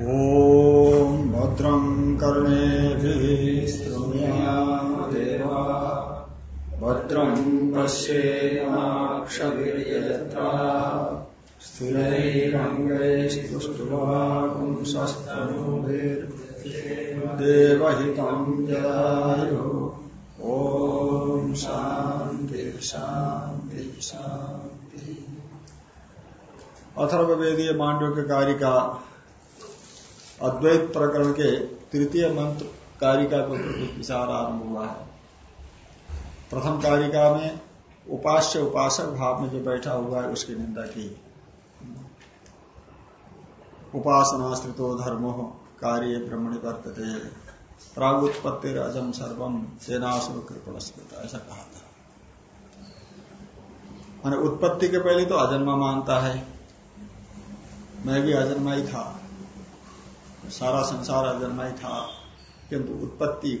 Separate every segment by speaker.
Speaker 1: ॐ भद्रं कर्णेभिः शृणुयामदेवा भद्रं पश्येमाक्षभिर्यजत्रा स्थिरैरङ्गैस्तुष्टुवांसस्तनूभिर्देवहितं जदायुः ॐ शान्ति शान्ति शान्ति। अथर्ववेदीय मांडव्य कारिका अद्वैत प्रकरण के तृतीय मंत्र कारिका को विचार आरंभ हुआ है। प्रथम कारिका में उपास्य उपासक भाव में जो बैठा हुआ है, उसकी निंदा की। उपासना स्थितो धर्मो कार्य ब्रह्मणि वर्तते। प्रागुत्पत्ति अजम सर्वम सेनासुर कृपण ऐसा कहा था। मैंने उत्पत्ति के पहले तो अजन्मा मानता है। मैं भी अजन्मा ही था। सारा संसार अजन्मा ही था, किंतु उत्पत्ति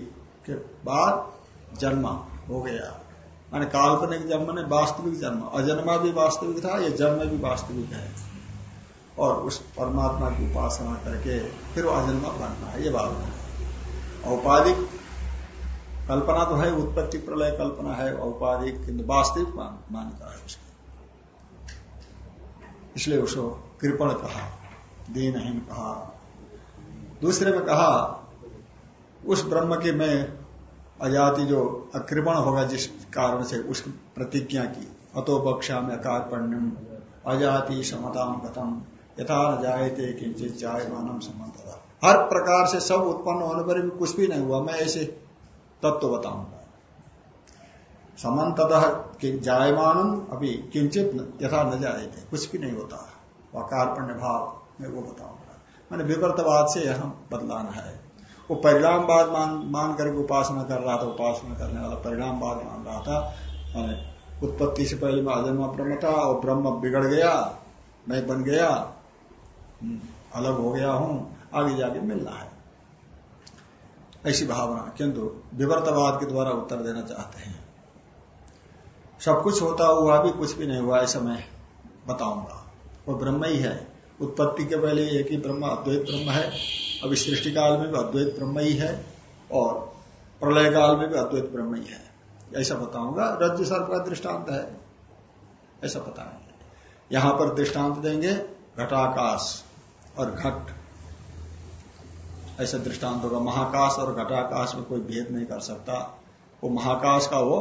Speaker 1: के बाद जन्म हो गया। माने काल्पनिक जन्म ने वास्तविक जन्म, अजन्मा भी वास्तविक था, ये जन्म भी वास्तविक है। और उस परमात्मा की उपासना करके फिर वो अजन्मा बनना है, ये बात है। औपाधिक कल्पना तो है, उत्पत्ति प्रलय कल्पना है, औपाधिक किंतु वास्तविक मान्यता है उसकी। इसलिए उसको कृपण कहा, दीनहीन कहा दूसरे में कहा, उस ब्रह्म की मैं अजाति जो अकृपण होगा जिस कारण से उस प्रतिज्ञा की, अतो बक्षा में अकार पण्यम अजाति समताम गतम, यथा न जायते किंचित जाय मानम समता हर प्रकार से सब उत्पन्न होने पर भी कुछ भी नहीं हुआ, मैं ऐसे तत्व तो बताऊँगा समन्तः जायमानम अभी किंचित यथा न जायते, कुछ भी नहीं होता। अकारपण्य भाव, में वो बताऊँगा। मैंने विवर्तवाद से यहाँ बदलाना है। वो परिणामवाद मान मान करके उपासना कर रहा था, उपासना करने वाला परिणामवाद मान रहा था। मैंने उत्पत्ति से पहले मैं अजन्मा ब्रह्म था और ब्रह्म बिगड़ गया, मैं बन गया अलग हो गया हूँ, आगे जाके मिलना है। ऐसी भावना किंतु विवर्तवाद के द्वारा उत्तर देना चाहते हैं। सब कुछ होता हुआ भी कुछ भी नहीं हुआ, ऐसा मैं बताऊँगा। वो ब्रह्म ही है। उत्पत्ति के पहले एक ही ब्रह्म, अद्वैत ब्रह्म है। अभी सृष्टि काल में भी अद्वैत ब्रह्म ही है और प्रलय काल में भी अद्वैत ब्रह्म ही है। ऐसा बताऊँगा। रज्जु सर्प का दृष्टांत है। ऐसा बताएँगे। यहाँ पर दृष्टांत देंगे, घटाकाश और घट। ऐसा दृष्टांत होगा। महाकाश और घटाकाश में कोई भेद नहीं कर सकता। वो महाकाश का वो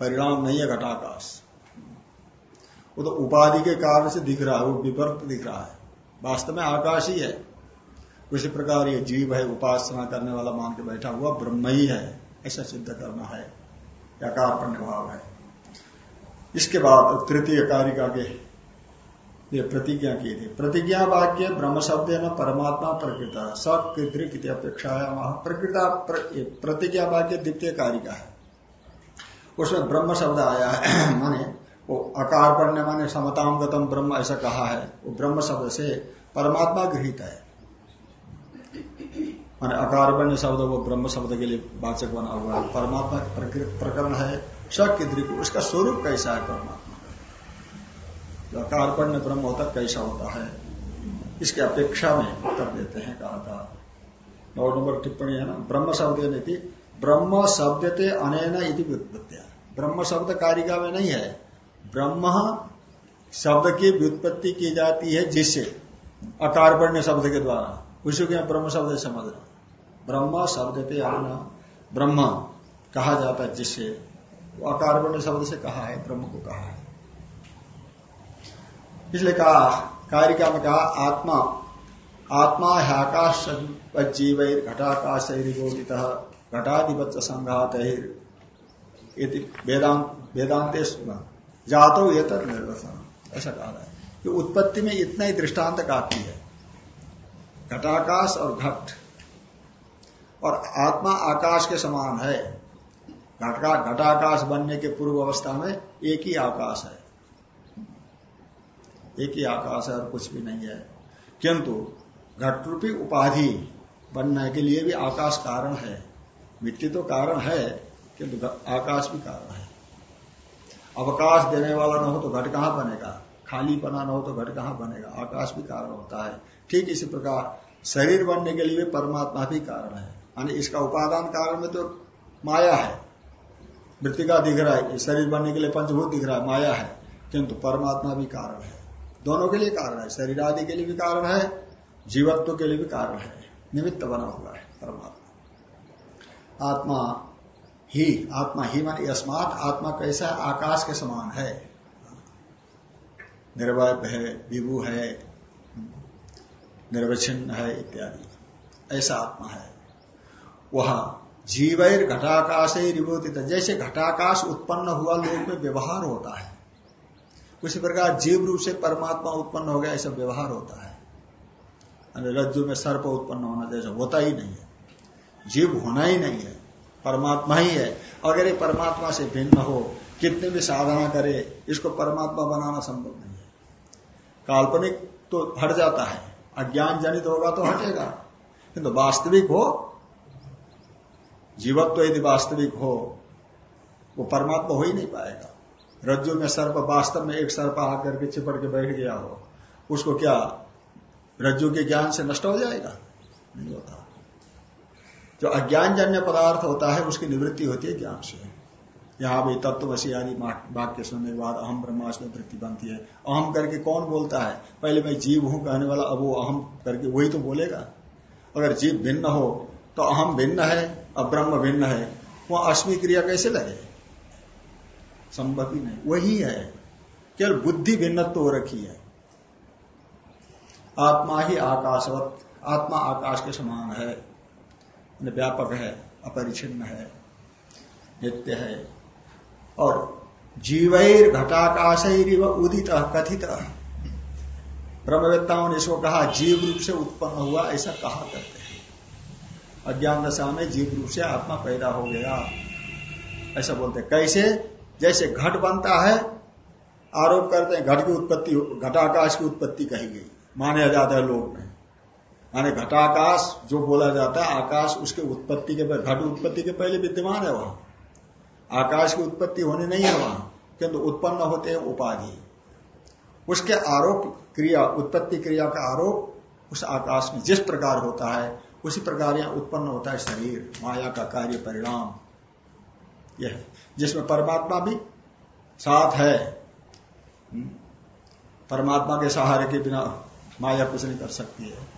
Speaker 1: परिणाम नहीं है, घटाकाश। वो तो उपाधि के कारण से दिख रहा है, वो विवर्त दिख रहा है। वास्तव में आकाश ही है। उसी प्रकार ये जीव है, उपासना करने वाला मान के बैठा हुआ ब्रह्म ही है, ऐसा सिद्ध करना है। यकार भाव है। इसके बाद तृतीय कारिका के ये प्रतिज्ञा की थी। प्रतिज्ञा वाक्य, ब्रह्म शब्द है न, परमात्मा प्रकृता सकृत अपेक्षा वहाँ प्रकृता प्रतिज्ञा वाक्य द्वितीय कारिका है। उसमें ब्रह्म शब्द आया है। माने वो अकार पढ़ने माने समताम गतम ब्रह्म ऐसा कहा है। वो ब्रह्म शब्द से परमात्मा गृहित है। माने अकार पढ़ने शब्द, वो ब्रह्म शब्द के लिए वाचक बना हुआ है। परमात्मा प्रकरण है सकृत उसका स्वरूप कैसा है परमात्मा जो अकार पढ़ने ब्रह्म होता कैसा होता है? इसकी अपेक्षा में उत्तर देते हैं कहा था। नौ नंबर टिप्पणी है ना? ब्रह्म शब्द ब्रह्म इति व्युत्पत्तिया ब्रह्म शब्द कारिका में नहीं है। ब्रह्म शब्द की व्युत्पत्ति की जाती है जिससे अकार पढ़ने शब्द के द्वारा। उसी को ब्रह्म शब्द समझना ब्रह्म शब्दते आना, ब्रह्म कहा जाता है जिससे अकार पढ़ने शब्द से कहा है, ब्रह्म को कहा है। इसलिए कहा, कारिका में कहा, आत्मा आत्मा है आकाश जीव घटाकाश गोदित घटाधिपत संघात वेदांत वेदांत जातो ये तक निर्दर्शन ऐसा कहा है। कि उत्पत्ति में इतना ही दृष्टांत काफ़ी है। घटाकाश और घट। और आत्मा आकाश के समान है। घटका घटाकाश बनने के पूर्व अवस्था में एक ही आकाश है। एक ही आकाश है और कुछ भी नहीं है। किंतु घटरूपी उपाधि बनने के लिए भी आकाश कारण है। मिट्टी तो कारण है, किंतु आकाश भी कारण है। अवकाश देने वाला न हो तो घट कहाँ बनेगा? खाली पना न हो तो घट कहाँ बनेगा? आकाश भी कारण होता है। ठीक इसी प्रकार शरीर बनने के लिए परमात्मा भी कारण है। यानी इसका उपादान कारण में तो माया है। मृतिका दिख रहा है, शरीर बनने के लिए पंचभूत दिख रहा है, माया है। किंतु परमात्मा भी कारण है। दोनों के लिए कारण है। शरीर आदि के लिए भी कारण है, जीवत्व के लिए भी कारण है। निमित्त बना हुआ है परमात्मा। आत्मा ही, आत्मा ही, मान अस्मात आत्मा कैसा है आकाश के समान है। निर्वय है, विभु है निर्वचिन्न है इत्यादि। ऐसा आत्मा है। वह जीवैर घटाकाश रिबोधित जैसे घटाकाश उत्पन्न हुआ लोग में व्यवहार होता है। उसी प्रकार जीव रूप से परमात्मा उत्पन्न हो गया, ऐसा व्यवहार होता है। रज्जु में सर्प उत्पन्न होना जैसा होता ही नहीं है। जीव होना ही नहीं है। परमात्मा ही है। अगर ये परमात्मा से भिन्न हो, कितने भी साधना करे, इसको परमात्मा बनाना संभव नहीं है। काल्पनिक तो हट जाता है। अज्ञान जनित होगा तो हटेगा। किंतु वास्तविक हो, जीवत्व तो यदि वास्तविक हो, वो परमात्मा हो ही नहीं पाएगा। रज्जु में सर्प वास्तव में एक सर्प आकर के चिपट के बैठ गया हो, उसको क्या रज्जु के ज्ञान से नष्ट हो जाएगा? नहीं होता। जो अज्ञान जन्य पदार्थ होता है, उसकी निवृत्ति होती है ज्ञान से। यहाँ भी तत्वशी आदि वाक्य सुनने के बाद अहम ब्रह्मास्म वृत्ति बनती है। अहम करके कौन बोलता है? पहले मैं जीव हूँ कहने वाला, अब वो अहम करके वही तो बोलेगा। अगर जीव भिन्न हो तो अहम भिन्न है, अब ब्रह्म भिन्न है। वह अश्मी क्रिया कैसे लगे? संभव ही नहीं। वही है। केवल बुद्धि भिन्नत्व हो रखी है। आत्मा ही आकाशवत, आत्मा आकाश के समान है। व्यापक है अपरिचिन्न है, नित्य है। और जीवैर घटाकाश उदित, कथित। ब्रह्मवेत्ताओं ने इसको कहा, जीव रूप से उत्पन्न हुआ, ऐसा कहा करते हैं। अज्ञान दशा में जीव रूप से आत्मा पैदा हो गया। ऐसा बोलते हैं। कैसे? जैसे घट बनता है, आरोप करते हैं, घट की उत्पत्ति, घटाकाश की उत्पत्ति कही गई। माने जाता है लोग में। माने घटाकाश जो बोला जाता है, आकाश उसके उत्पत्ति के घट उत्पत्ति के पहले विद्यमान है वहाँ। आकाश की उत्पत्ति होनी नहीं है वहाँ, किंतु उत्पन्न होते हैं उपाधि। उसके आरोप क्रिया, उत्पत्ति क्रिया का आरोप उस आकाश में जिस प्रकार होता है, उसी प्रकार यहाँ उत्पन्न होता है शरीर, माया का कार्य परिणाम। यह जिसमें परमात्मा भी साथ है। हम्म। परमात्मा के सहारे के बिना माया कुछ नहीं कर सकती है।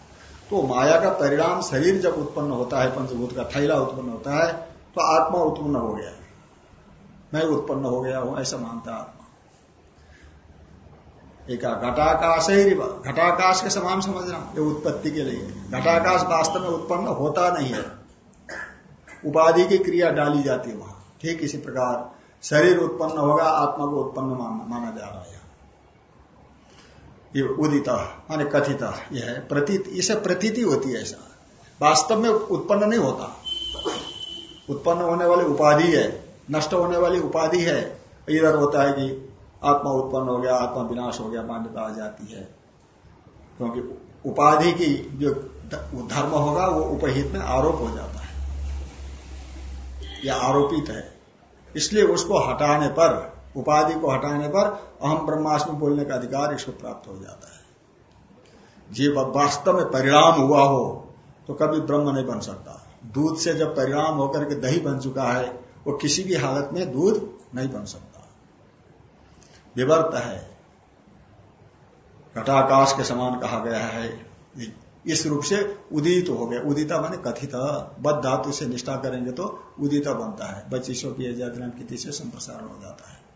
Speaker 1: तो माया का परिणाम शरीर जब उत्पन्न होता है, पंचभूत का थैला उत्पन्न होता है तो आत्मा उत्पन्न हो गया। मैं उत्पन्न हो गया हूँ, ऐसा मानता आत्मा। एक घटाकाश ही घटाकाश के समान समझना, ये उत्पत्ति के लिए। घटाकाश वास्तव में उत्पन्न होता नहीं है। उपाधि की क्रिया डाली जाती है वहाँ। ठीक इसी प्रकार, शरीर उत्पन्न होगा, आत्मा को उत्पन्न माना जा रहा है। उदित, माने कथित यह है। प्रतीत, इसे प्रतीति होती है ऐसा। वास्तव में उत्पन्न नहीं होता। उत्पन्न होने वाली उपाधि है, नष्ट होने वाली उपाधि है। इधर होता है कि आत्मा उत्पन्न हो गया, आत्मा विनाश हो गया, मान्यता आ जाती है। क्योंकि उपाधि की जो धर्म होगा, वो उपहित में आरोप हो जाता है। या आरोपित है। इसलिए उसको हटाने पर उपाधि को हटाने पर अहम ब्रह्मास्म बोलने का अधिकार इसको प्राप्त हो जाता है। जीव वास्तव में परिणाम हुआ हो तो कभी ब्रह्म नहीं बन सकता। दूध से जब परिणाम होकर के दही बन चुका है, वो किसी भी हालत में दूध नहीं बन सकता। विवर्त है। घटाकाश के समान कहा गया है। इस रूप से उदित हो गया। उदिता माने कथित। बद धातु से निष्ठा करेंगे तो उदिता बनता है। बच्चीसों की अजातनाम की से संप्रसारण हो जाता है।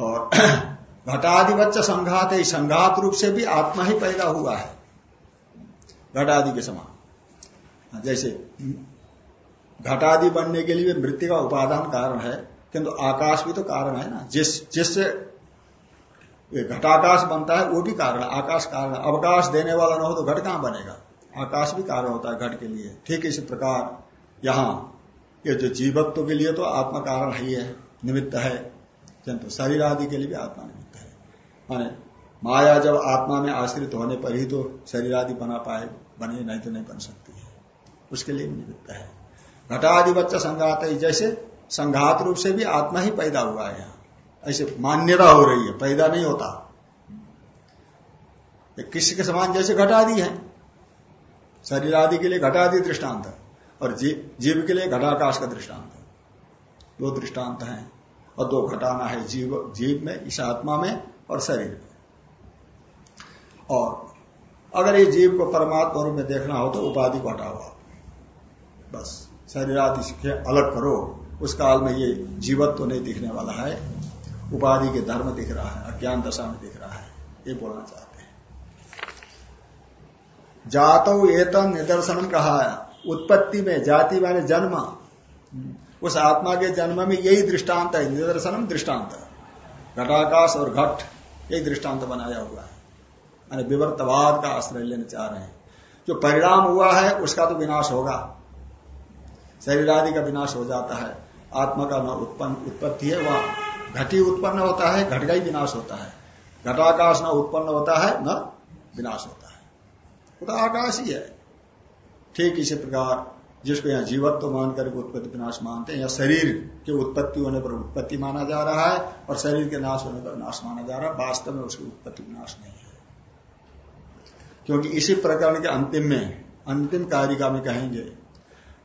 Speaker 1: और घटाधिवच्च संघात है, संघात रूप से भी आत्मा ही पैदा हुआ है। घटादि के समान। जैसे घटादि बनने के लिए मृत्यु का उपादान कारण है, किंतु आकाश भी तो कारण है ना। जिस, जिससे घटाकाश बनता है, वो भी कारण आकाश कारण अवकाश देने वाला ना हो तो घट कहाँ बनेगा? आकाश भी कारण होता है घट के लिए। ठीक इसी प्रकार यहाँ ये जो जीवत्व के लिए तो आत्मा कारण है ही है। निमित्त है, किंतु शरीर आदि के लिए भी आत्मा निमित्त है। माने माया जब आत्मा में आश्रित होने पर ही तो शरीर आदि बना पाए, बने, नहीं तो नहीं बन सकती है। उसके लिए निमित्त है। घटादि बच्चा संघात है, जैसे संघात रूप से भी आत्मा ही पैदा हुआ है यहाँ। ऐसे मान्यता हो रही है, पैदा नहीं होता। किसी के समान जैसे घटादि है। शरीर आदि के लिए घटादि दृष्टांत और जीव के लिए घटाकाश का दृष्टांत दो दृष्टांत हैं और दो घटाना है जीव जीव में, इस आत्मा में और शरीर में। और अगर ये जीव को परमात्मा रूप में देखना हो तो उपाधि को हटाओ बस शरीर आदि से अलग करो। उस काल में ये जीवत्व तो नहीं दिखने वाला है। उपाधि के धर्म दिख रहा है, अज्ञान दशा में दिख रहा है, ये बोलना चाहते हैं। जातो एतन निदर्शन कहा उत्पत्ति में जाति माने जन्म। उस आत्मा के जन्म में यही दृष्टांत है, निदर्शनम दृष्टांत। घटाकाश और घट, यही दृष्टांत बनाया हुआ है। मैंने विवर्तवाद का आश्रय लेना चाह रहे हैं। जो परिणाम हुआ है, उसका तो विनाश होगा। शरीर आदि का विनाश हो जाता है। आत्मा का न उत्पन्न, उत्पत्ति है वह। घटी उत्पन्न होता है, घट का ही विनाश होता है। घटाकाश न उत्पन्न होता है, न विनाश होता है। वो तो आकाश ही है। ठीक इसी प्रकार जिसको यहाँ जीवत्व तो मान करके उत्पत्ति विनाश मानते हैं, या शरीर के उत्पत्ति होने पर उत्पत्ति माना जा रहा है, और शरीर के नाश होने पर नाश माना जा रहा है, वास्तव में उसकी उत्पत्ति विनाश नहीं है। क्योंकि इसी प्रकरण के अंतिम में, अंतिम कारिका में कहेंगे,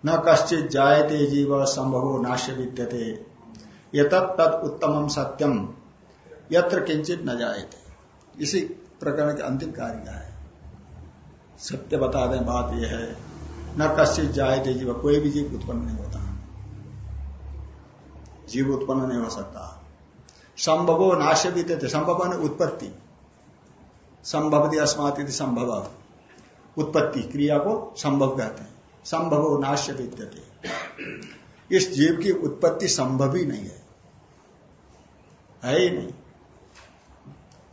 Speaker 1: न कश्चित जायते जीव संभव नाश्य विद्यते ये तत् उत्तम सत्यम यत्र किंचित न जायते। इसी प्रकरण के अंतिम कारिका है। सत्य बता दें, बात यह है। न कश्चित जायते जीव, कोई भी जीव उत्पन्न नहीं होता। जीव उत्पन्न नहीं हो सकता। संभवो नाश्य विद्यते संभव उत्पत्ति। संभवती अस्मात संभव। उत्पत्ति, क्रिया को संभव कहते हैं। संभव नाश्य विद्यते इस जीव की उत्पत्ति संभव ही नहीं है। है ही नहीं।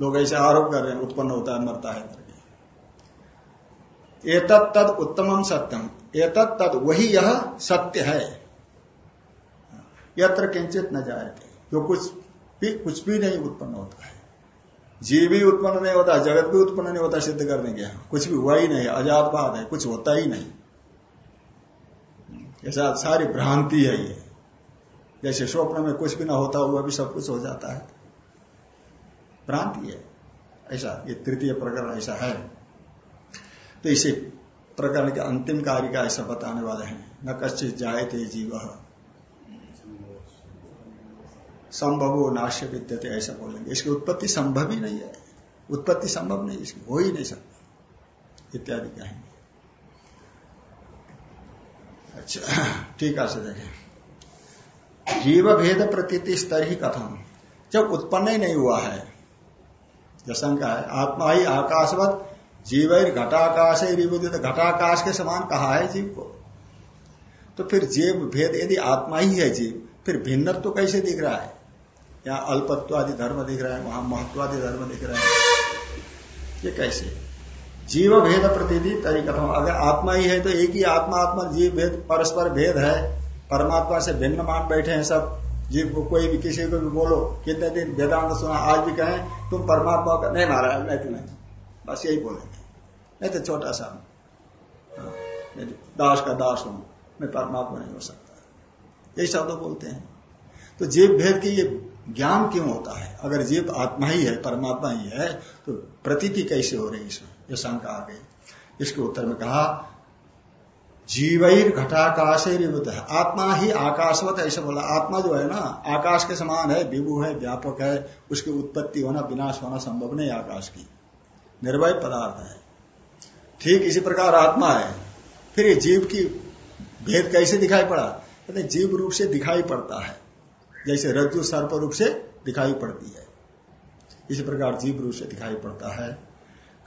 Speaker 1: लोग ऐसे आरोप कर रहे हैं, उत्पन्न होता है, मरता है। एतत् तद उत्तमम सत्यम। एतत् तद वही यह सत्य है। यत्र किंचित न जाए जो कुछ भी कुछ भी नहीं उत्पन्न होता है। जीव भी उत्पन्न नहीं होता, जगत भी उत्पन्न नहीं होता, सिद्ध करने के कुछ भी हुआ ही नहीं अजात बात है, कुछ होता ही नहीं। ऐसा सारी भ्रांति है ये। जैसे स्वप्न में कुछ भी ना होता हुआ भी सब कुछ हो जाता है। भ्रांति है। ऐसा, ये तृतीय प्रकरण ऐसा है। तो इसे प्रकरण के अंतिम कार्य का ऐसा बताने वाले हैं। न कश्चित जाए थे जीव। संभव नाश्य विद्यते ऐसा बोलेंगे। इसकी उत्पत्ति संभव ही नहीं है। उत्पत्ति संभव नहीं, इसकी हो ही नहीं सकता। इत्यादि कहेंगे। अच्छा ठीक है देखें। जीव भेद प्रतीति स्तर ही कथम। जब उत्पन्न ही नहीं हुआ है शंका है, आत्मा ही आकाशवत जीव घटाकाश है विभूति घटाकाश के समान कहा है जीव को। तो फिर जीव भेद यदि आत्मा ही है जीव, फिर भिन्नत्व तो कैसे दिख रहा है? यहाँ अल्पत्वादि धर्म दिख रहा है, वहाँ महत्वादि धर्म दिख रहा है। ये कैसे? जीव भेद प्रतिदि तरीका अगर आत्मा ही है तो एक ही आत्मा आत्मा, जीव भेद, परस्पर भेद है। परमात्मा से भिन्न मान बैठे हैं सब। जीव को कोई भी किसी को भी बोलो, कितने दिन वेदांत सुना, आज भी कहें, तुम परमात्मा का नहीं मारा नहीं तो नहीं। बस यही बोलेंगे। नहीं तो छोटा सा हाँ, दास का दास हूँ मैं परमात्मा नहीं हो सकता। यही शब्द बोलते हैं। तो जीव भेद की ये ज्ञान क्यों होता है? अगर जीव आत्मा ही है परमात्मा ही है तो प्रतीति कैसे हो रही इसमें? ये शंका आ गई। इसके उत्तर में कहा जीवैर घटाकाश विभुत है आत्मा ही आकाशवत ऐसे बोला। आत्मा जो है ना आकाश के समान है विभु है व्यापक है उसकी उत्पत्ति होना विनाश होना संभव नहीं आकाश की। निर्भय पदार्थ है। ठीक इसी प्रकार आत्मा है। फिर ये जीव की भेद कैसे दिखाई पड़ा? कहते जीव रूप से दिखाई पड़ता है। जैसे रज्जु सर्प रूप से दिखाई पड़ती है। इसी प्रकार जीव रूप से दिखाई पड़ता है।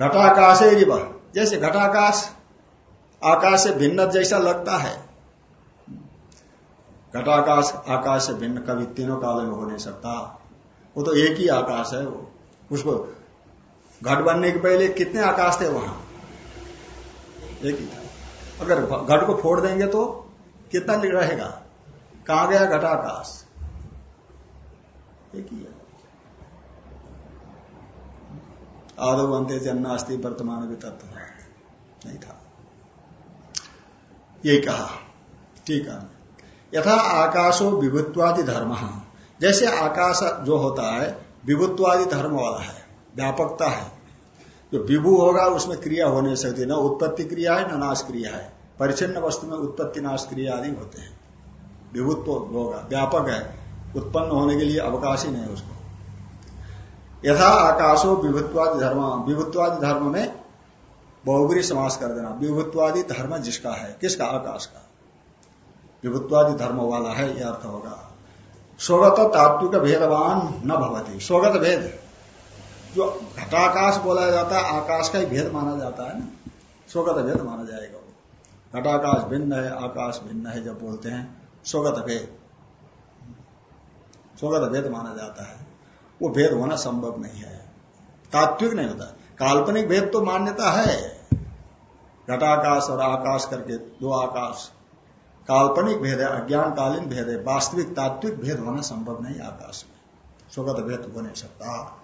Speaker 1: घटाकाश जैसे घटाकाश आकाश से भिन्न जैसा लगता है। घटाकाश आकाश से भिन्न कभी तीनों काल में हो नहीं सकता। वो तो एक ही आकाश है वो। उसको घट बनने के पहले कितने आकाश थे वहाँ? एक ही अगर घट को फोड़ देंगे तो कितना रहेगा? कहा गया? घटाकाश एक ही है। आदव अंत्य जन्नास्ती वर्तमान भी तत्व नहीं था। यही कहा। ठीक है। यथा आकाशो विभुत्वादि धर्म। जैसे आकाश जो होता है, विभुत्वादि धर्म वाला है, व्यापकता है। जो विभू होगा उसमें क्रिया हो नहीं सकती न उत्पत्ति क्रिया है, न नाश क्रिया है। परिचिन्न वस्तु में उत्पत्ति, नाश क्रिया आदि होते हैं। विभुत्व होगा, व्यापक है। उत्पन्न होने के लिए अवकाश ही नहीं उसको। यथा आकाशो विभुत्वादि धर्म विभुत्वादि धर्म में बहुगुरी समास कर देना। विभुत्वादि धर्म जिसका है, किसका? आकाश का। विभुत्वादि धर्म वाला है, यह अर्थ होगा। स्वगत तात्विक भेदवान न भवती। स्वगत भेद। जो घटाकाश बोला जाता है, आकाश का ही भेद माना जाता है ना। स्वगत भेद माना जाएगा वो। घटाकाश भिन्न है, आकाश भिन्न है जब बोलते हैं, स्वगत भेद। स्वगत भेद माना जाता है। वो भेद होना संभव नहीं है। तात्विक नहीं होता। काल्पनिक भेद तो मान्यता है। घटाकाश और आकाश करके दो आकाश। काल्पनिक भेद है, अज्ञानकालीन भेद है, वास्तविक तात्विक भेद होना संभव नहीं आकाश में। स्वगत भेद हो नहीं सकता।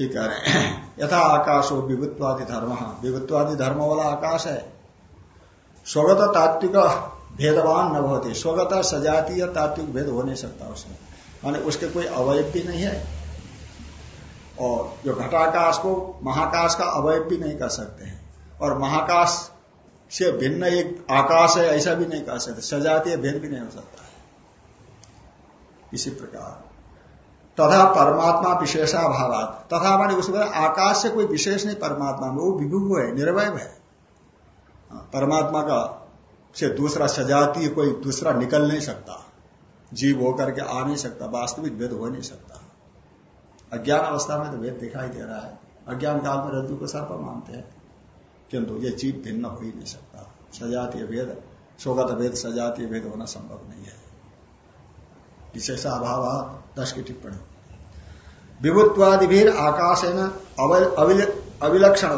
Speaker 1: ये कह रहे हैं। यथा आकाश हो विभुत्वादि धर्म। विभुत्वादि धर्म वाला आकाश है। स्वगत तात्विक भेदवान न होते स्वगत सजातीय तात्विक भेद हो नहीं सकता उसमें। माने उसके कोई अवयव भी नहीं है। और जो घटाकाश को महाकाश का अवयव भी नहीं कर सकते हैं। और महाकाश से भिन्न एक आकाश है, ऐसा भी नहीं कह सकते। सजातीय भेद भी नहीं हो सकता है। इसी प्रकार। तथा परमात्मा विशेषाभाव तथा माने उसमें आकाश से कोई विशेष नहीं परमात्मा में वो विभु है निर्वय है। हाँ, परमात्मा का से दूसरा सजातीय कोई दूसरा निकल नहीं सकता। जीव होकर के आ नहीं सकता वास्तविक भेद हो नहीं सकता। अज्ञान अवस्था में तो भेद दिखाई दे रहा है। अज्ञान काल में रज्जु को सर्प मानते हैं। किंतु ये जीव भिन्न हो ही नहीं सकता। सजातीय भेद स्वगत भेद सजातीय भेद होना संभव नहीं है। विशेष अभाव दस की टिप्पणी। विभुत्वादि भी आकाश है ना अविलक्षण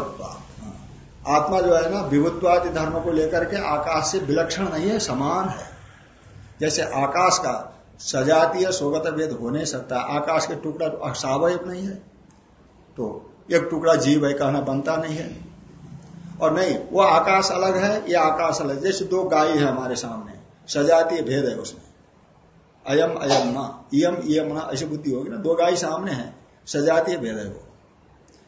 Speaker 1: आत्मा जो है ना, विभुत्वादि धर्म को लेकर के आकाश से विलक्षण नहीं है, समान है। जैसे आकाश का सजातीय स्वगत भेद हो नहीं सकता, आकाश के टुकड़ा असावयव नहीं है तो एक टुकड़ा जीव है कहना बनता नहीं है। और नहीं, वो आकाश अलग है, ये आकाश अलग जैसे दो गाय है हमारे सामने, सजातीय भेद है उसमें। अयम अयम न इम इम न ऐसी बुद्धि होगी ना, दो गाय सामने है, सजातीय भेद वो।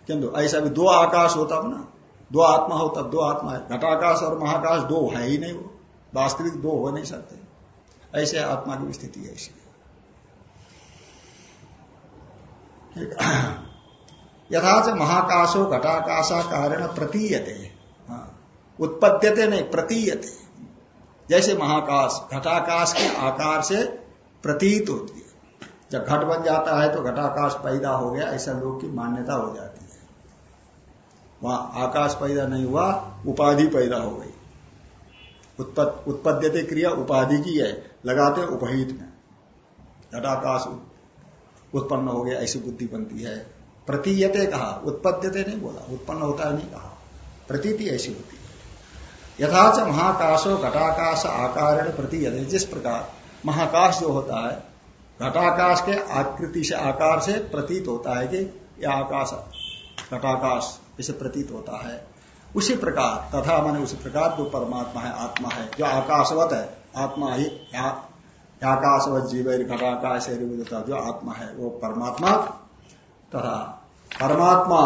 Speaker 1: किंतु ऐसा भी दो आकाश होता ना, दो आत्मा हो तब दो आत्मा है। घटाकाश और महाकाश दो है ही नहीं वो, वास्तविक दो हो नहीं सकते। ऐसे आत्मा की स्थिति है इसलिए। यथाच महाकाशो घटाकाशा कारण प्रतीयते। हाँ। उत्पद्यते नहीं, प्रतीयते। जैसे महाकाश, घटाकाश के आकार से प्रतीत होती है। जब घट बन जाता है तो घटाकाश पैदा हो गया, ऐसा लोग की मान्यता हो जाती है। वहाँ आकाश पैदा नहीं हुआ, उपाधि पैदा हो गई। उत्पद्यते क्रिया उपाधि की है, लगाते उपहित में। घटाकाश उत्पन्न हो गया, ऐसी बुद्धि बनती है। प्रतीयते कहा, उत्पद्यते नहीं बोला, उत्पन्न होता है नहीं कहा। प्रतीति ऐसी होती है। यथाच महाकाशो घटाकाश आकार प्रतीयते, जिस प्रकार महाकाश जो होता है, घटाकाश के आकृति से आकार से प्रतीत होता है कि यह आकाश घटाकाश इसे प्रतीत होता है। उसी प्रकार, तथा मैंने उसी प्रकार जो परमात्मा है, आत्मा है, जो आकाशवत है, आत्मा ही आकाशवत जीव घटाकाश जो आत्मा है, वो परमात्मा। तथा परमात्मा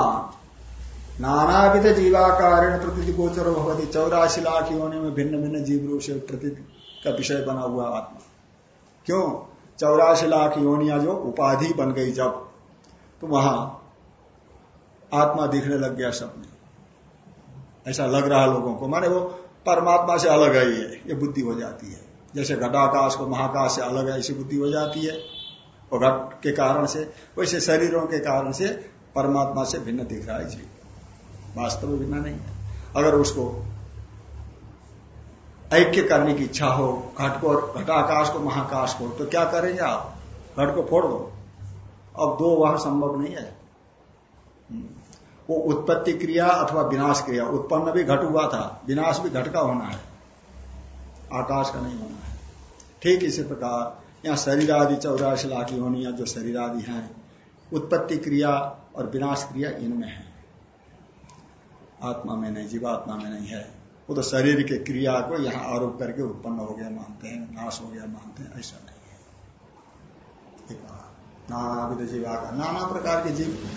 Speaker 1: नानाविध जीवाकार प्रतीति गोचर भवती, चौरासी लाख योनि में भिन्न भिन्न जीव रूप से प्रतीति का विषय बना हुआ आत्मा। क्यों? चौरासी लाख योनिया जो उपाधि बन गई जब तो वहाँ आत्मा दिखने लग गया सब में ऐसा लग रहा लोगों को। माने वो परमात्मा से अलग है ये ये बुद्धि हो जाती है। जैसे घटाकाश को महाकाश से अलग है, ऐसी बुद्धि हो जाती है। और घट के कारण से, वैसे शरीरों के कारण से परमात्मा से भिन्न दिख रहा है जीव वास्तव में भिन्न नहीं है। अगर उसको ऐक्य करने की इच्छा हो, घट को घटाकाश को, महाकाश को तो क्या करेंगे आप? घट को फोड़ दो। अब दो वहाँ संभव नहीं है। वो उत्पत्ति क्रिया अथवा विनाश क्रिया, उत्पन्न भी घट हुआ था, विनाश भी घट का होना है। आकाश का नहीं होना है। ठीक इसी प्रकार, यहाँ शरीर आदि चौरासी लाख योनिया जो शरीर आदि है, उत्पत्ति क्रिया और विनाश क्रिया इनमें है। आत्मा में नहीं, जीवात्मा में नहीं है। वो तो शरीर के क्रिया को यहाँ आरोप करके उत्पन्न हो गया, मानते हैं, नाश हो गया, मानते हैं, ऐसा नहीं है। नाना विध जीवा का, नाना प्रकार के जीव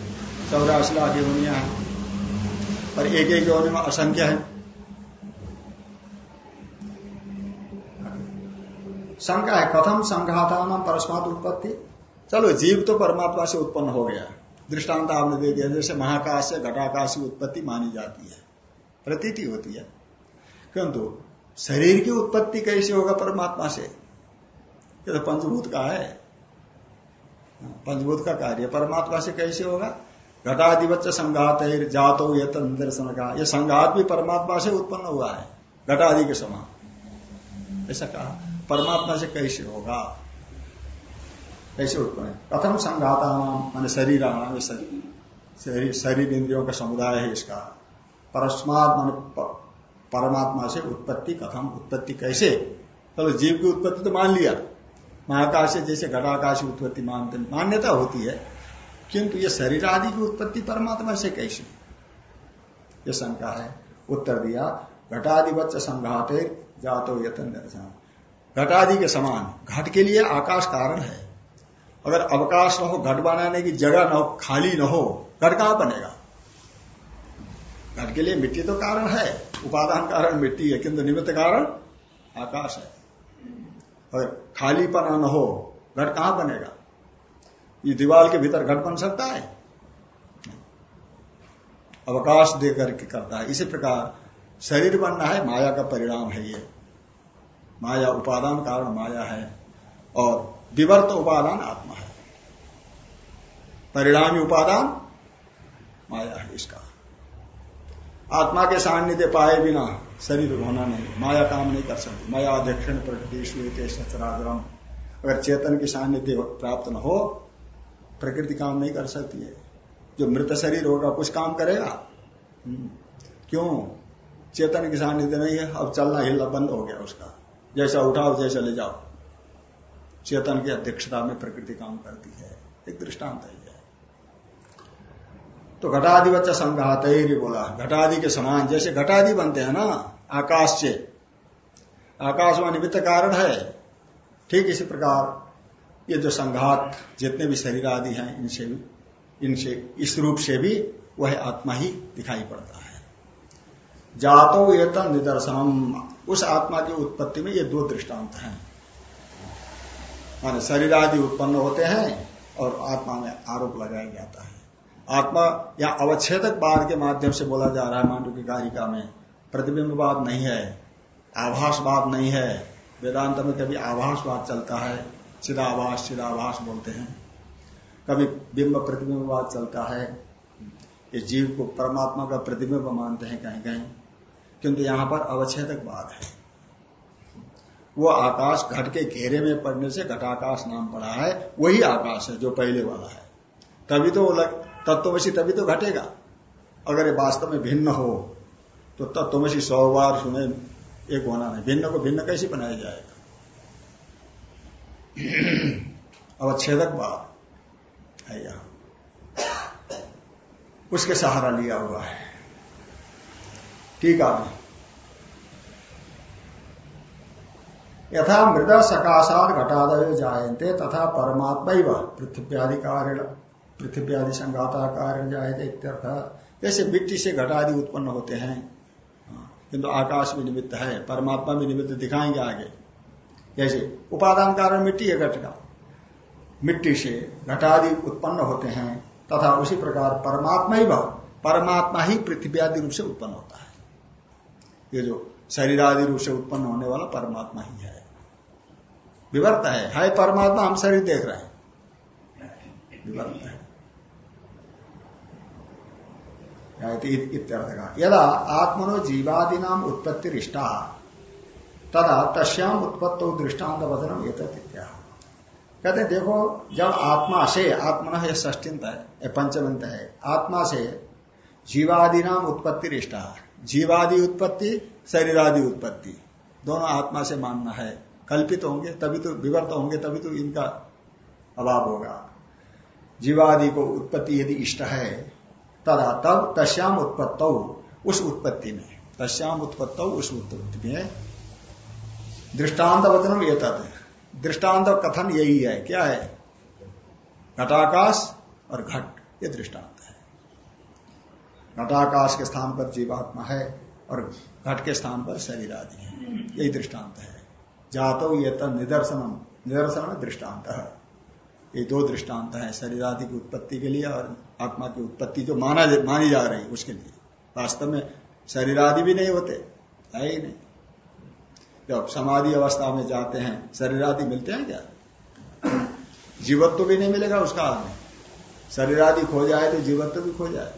Speaker 1: चौरासी लाख योनिया है और एक एक योनि में असंख्य है। शंका है, कथम संघाता नाम परस्मात उत्पत्ति। चलो, जीव तो परमात्मा से उत्पन्न हो गया। दृष्टांत आपने दे दिया, जैसे महाकाश से घटाकाश की उत्पत्ति मानी जाती है। प्रतीति होती है। किंतु शरीर की उत्पत्ति कैसे होगा परमात्मा से? ये तो पंचभूत का है। पंचभूत का कार्य परमात्मा से कैसे होगा? घटाधिपत्य संघात है जातो ये दर्शन का ये संघात भी परमात्मा से उत्पन्न हुआ है, घटादि के समान। ऐसा कहा, परमात्मा से कैसे होगा? कैसे उत्पन्न कथम संघाता नाम मान शरीर नाम शरीर शरीर इंद्रियों का समुदाय है इसका। परस्मात मान परमात्मा से उत्पत्ति, कथम उत्पत्ति कैसे? चलो तो जीव की उत्पत्ति तो मान लिया। महाकाश से जैसे घटाकाश की उत्पत्ति मानते मान्यता होती है, किंतु ये शरीर आदि की उत्पत्ति परमात्मा से कैसे? ये शंका है। उत्तर दिया घटाधिपत संघाते जातो यतन घटादि के समान, घट के लिए आकाश कारण है। अगर अवकाश न हो, घट बनाने की जगह न हो, खाली न हो, घट कहाँ बनेगा? घट के लिए मिट्टी तो कारण है, उपादान कारण मिट्टी है, किंतु निमित्त कारण आकाश है। और खाली पना न हो घट कहाँ बनेगा? ये दीवार के भीतर घट बन सकता है? अवकाश देकर के करता है। इसी प्रकार शरीर बनना है, माया का परिणाम है ये। माया उपादान कारण माया है, और विवर्त उपादान आत्मा है। परिणामी उपादान माया है इसका। आत्मा के सान्निध्य पाए बिना शरीर होना नहीं। माया काम नहीं कर सकती। माया दक्षिण प्रकृति सचराग्रम अगर चेतन की सान्निध्य प्राप्त न हो, प्रकृति काम नहीं कर सकती है। जो मृत शरीर होगा, कुछ काम करेगा? हम्म। क्यों? चेतन की सान्निध्य नहीं है, अब चलना हिलना बंद हो गया उसका। जैसा उठाओ, जैसा ले जाओ। चेतन की अध्यक्षता में प्रकृति काम करती है। एक दृष्टांत है तो घटादि बच्चा संघात बोला। घटादि के समान, जैसे घटादि बनते हैं ना, आकाश से। आकाश में निमित्त कारण है। ठीक इसी प्रकार, ये जो संघात, जितने भी शरीर आदि हैं, इनसे भी, इनसे, इस रूप से भी वह आत्मा ही दिखाई पड़ता है। जातो ये निदर्शनम। उस आत्मा की उत्पत्ति में ये दो दृष्टांत हैं। माने शरीर आदि उत्पन्न होते हैं और आत्मा में आरोप लगाया जाता है। आत्मा या अवच्छेदक बाद के माध्यम से बोला जा रहा है मांडू की कारिका में। प्रतिबिंबवाद नहीं है, आभासवाद नहीं है। वेदांत में कभी आभासवाद चलता है, चिदाभास चिदाभास बोलते हैं। कभी बिंब प्रतिबिंबवाद चलता है। ये जीव को परमात्मा का प्रतिबिंब मानते हैं कहीं कहीं किंतु यहाँ पर अवच्छेदक बात है। वो आकाश घट के घेरे में पड़ने से घटाकाश नाम पड़ा है, वही आकाश है जो पहले वाला है। तभी तो तत्वमसी तभी तो घटेगा। अगर ये वास्तव में भिन्न हो तो तत्वमसी सौ बार सुने, एक होना नहीं। भिन्न को भिन्न कैसे बनाया जाएगा? अवच्छेदक बात है यहाँ। उसके सहारा लिया हुआ है। ठीक है। यथा मृदा सकाशात घटादय जायते तथा परमात्मा पृथ्व्याधिकार पृथ्वी आदि संघाता कारण जाए इत्यर्थ जैसे मिट्टी से घटादि उत्पन्न होते हैं। हाँ, किंतु आकाश भी निमित्त है परमात्मा भी निमित्त दिखाएँगे आगे। जैसे उपादान कारण मिट्टी है घट का मिट्टी से घटादि उत्पन्न होते हैं तथा उसी प्रकार परमात्मा ही भाव परमात्मा ही पृथ्वी आदि रूप से उत्पन्न होता है। ये जो शरीर आदि रूप से उत्पन्न होने वाला परमात्मा ही है। विवर्त है हाय परमात्मा हम शरीर देख रहे हैं। विवर्त है। यदा आत्मनो जीवादि नाम उत्पत्ति रिष्टा तदा तस्याम उत्पत्तो दृष्टांत वचनम कहते, देखो, जब आत्मा से आत्मन यह ष्टिंत है पंचमंत है आत्मा से जीवादि नाम उत्पत्ति रिष्टा जीवादि उत्पत्ति, शरीरादि उत्पत्ति, दोनों आत्मा से मानना है। कल्पित होंगे, तभी तो विवर्त होंगे, तभी तो इनका अभाव होगा। जीवादि को उत्पत्ति यदि इष्ट है तदा तब तस्याम उत्पत्त उस उत्पत्ति में। तस्याम उत्पत्त उस उत्पत्ति में। दृष्टांत वचन ये तद दृष्टांत कथन यही है। क्या है? घटाकाश और घट, ये दृष्टांत है। घटाकाश के स्थान पर जीवात्मा है और घट के स्थान पर शरीर आदि है। यही दृष्टांत है। जातो ये निदर्शनम। निदर्शन दृष्टांत है। ये दो दृष्टांत है शरीर आदि की उत्पत्ति के लिए और आत्मा की उत्पत्ति जो माना मानी जा रही है, उसके लिए। वास्तव में शरीर आदि भी नहीं होते, है ही नहीं। जब समाधि अवस्था में जाते हैं शरीर आदि मिलते हैं क्या? जीवत्व भी नहीं मिलेगा उसका आदमी शरीर आदि खो जाए तो जीवत्व भी खो जाए।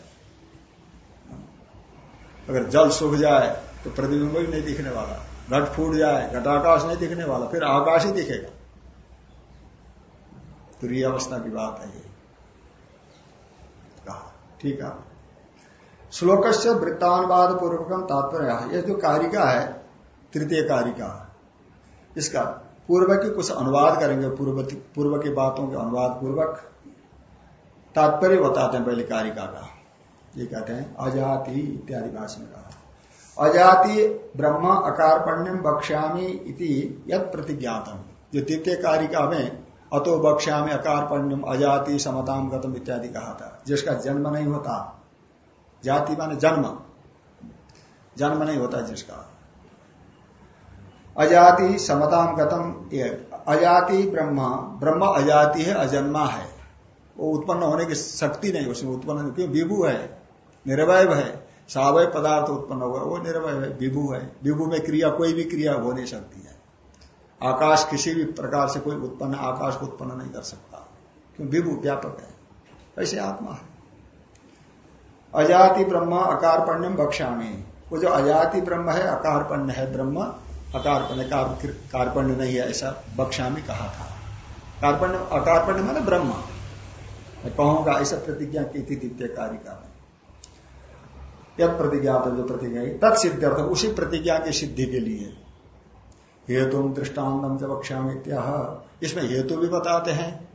Speaker 1: अगर जल सूख जाए तो प्रतिबिंब भी नहीं दिखने वाला। घट फूट जाए, घटाकाश नहीं दिखने वाला, फिर आकाश ही दिखेगा। तुरीय अवस्था की बात है कहा, ठीक है। श्लोक से वृत्तानुवाद पूर्वकम तात्पर्य ये जो कारिका है, तृतीय कारिका, इसका पूर्व की कुछ अनुवाद करेंगे, पूर्व पूर्व की बातों के अनुवाद पूर्वक तात्पर्य बताते हैं पहले कारिका का। ये कहते हैं, अजाति इत्यादि भाषण कहा। अजाति ब्रह्म अकारपण्यम बक्ष्यामी इति यद प्रतिज्ञातम। जो द्वितीय कारिका में अतो बक्ष्यामी अकारपण्यम अजाति समताम गतम इत्यादि कहा था। जिसका जन्म नहीं होता, जाति माने जन्म। जन्म नहीं होता जिसका। अजाति समताम गतम अजाति ब्रह्म ब्रह्म अजाति है, अजन्मा है। वो उत्पन्न होने की शक्ति नहीं, उसमें उत्पन्न क्यों? विभु है निर्वय है। सावय पदार्थ उत्पन्न होगा वो निर्वय है, विभु है। विभु में क्रिया, कोई भी क्रिया हो नहीं सकती है। आकाश किसी भी प्रकार से कोई उत्पन्न आकाश को उत्पन्न नहीं कर सकता। क्यों? विभु व्यापक है। ऐसे आत्मा है। अजाति ब्रह्म अकारपण्यम बक्षामी वो जो अजाति ब्रह्म है अकारपण्य है ब्रह्म अकारपण्य कार्पण्य नहीं है, ऐसा बक्षामी कहा था। कार्पण्य अकारपण्य माने ब्रह्म। मैं कहूँगा, ऐसा प्रतिज्ञा की थी द्वितीय कारिका में। यद प्रतिज्ञा जो प्रतिज्ञा तत्सिद्ध्यर्थ, उसी प्रतिज्ञा की सिद्धि के लिए। हेतु दृष्टान्तम च बक्षामी इसमें हेतु भी बताते हैं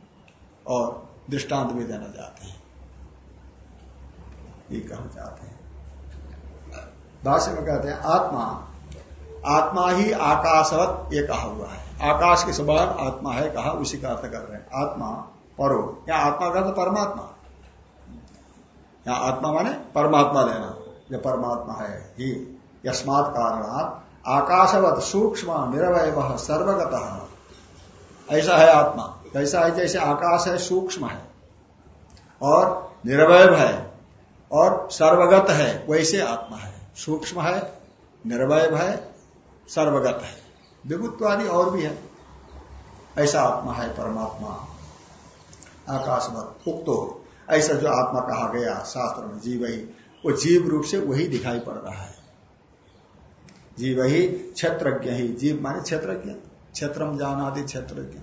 Speaker 1: और दृष्टांत भी देना चाहते हैं। ये कहना चाहते हैं। भाष्य में कहते हैं, आत्मा आत्मा ही आकाशवत ये कहा हुआ है। आकाश के समान आत्मा है कहा, उसी का अर्थ कर रहे हैं। आत्मा परो, या आत्मा का परमात्मा। या आत्मा माने परमात्मा लेना जो परमात्मा है ही, यस्मात कारणात आकाशवत सूक्ष्म निरवय सर्वगत। ऐसा है आत्मा। कैसा है जैसे आकाश है, सूक्ष्म है। और निरवय है। और सर्वगत है, वैसे आत्मा है। सूक्ष्म है निर्वय है, सर्वगत है। विभुत्वादि और भी है। ऐसा आत्मा है, परमात्मा। आकाशवत उक्त। हो ऐसा जो आत्मा कहा गया शास्त्र में, जीव ही। वो जीव रूप से वही दिखाई पड़ रहा है। जीव ही क्षेत्रज्ञ ही। जीव माने क्षेत्रज्ञ? क्षेत्रम जानादि क्षेत्रज्ञ।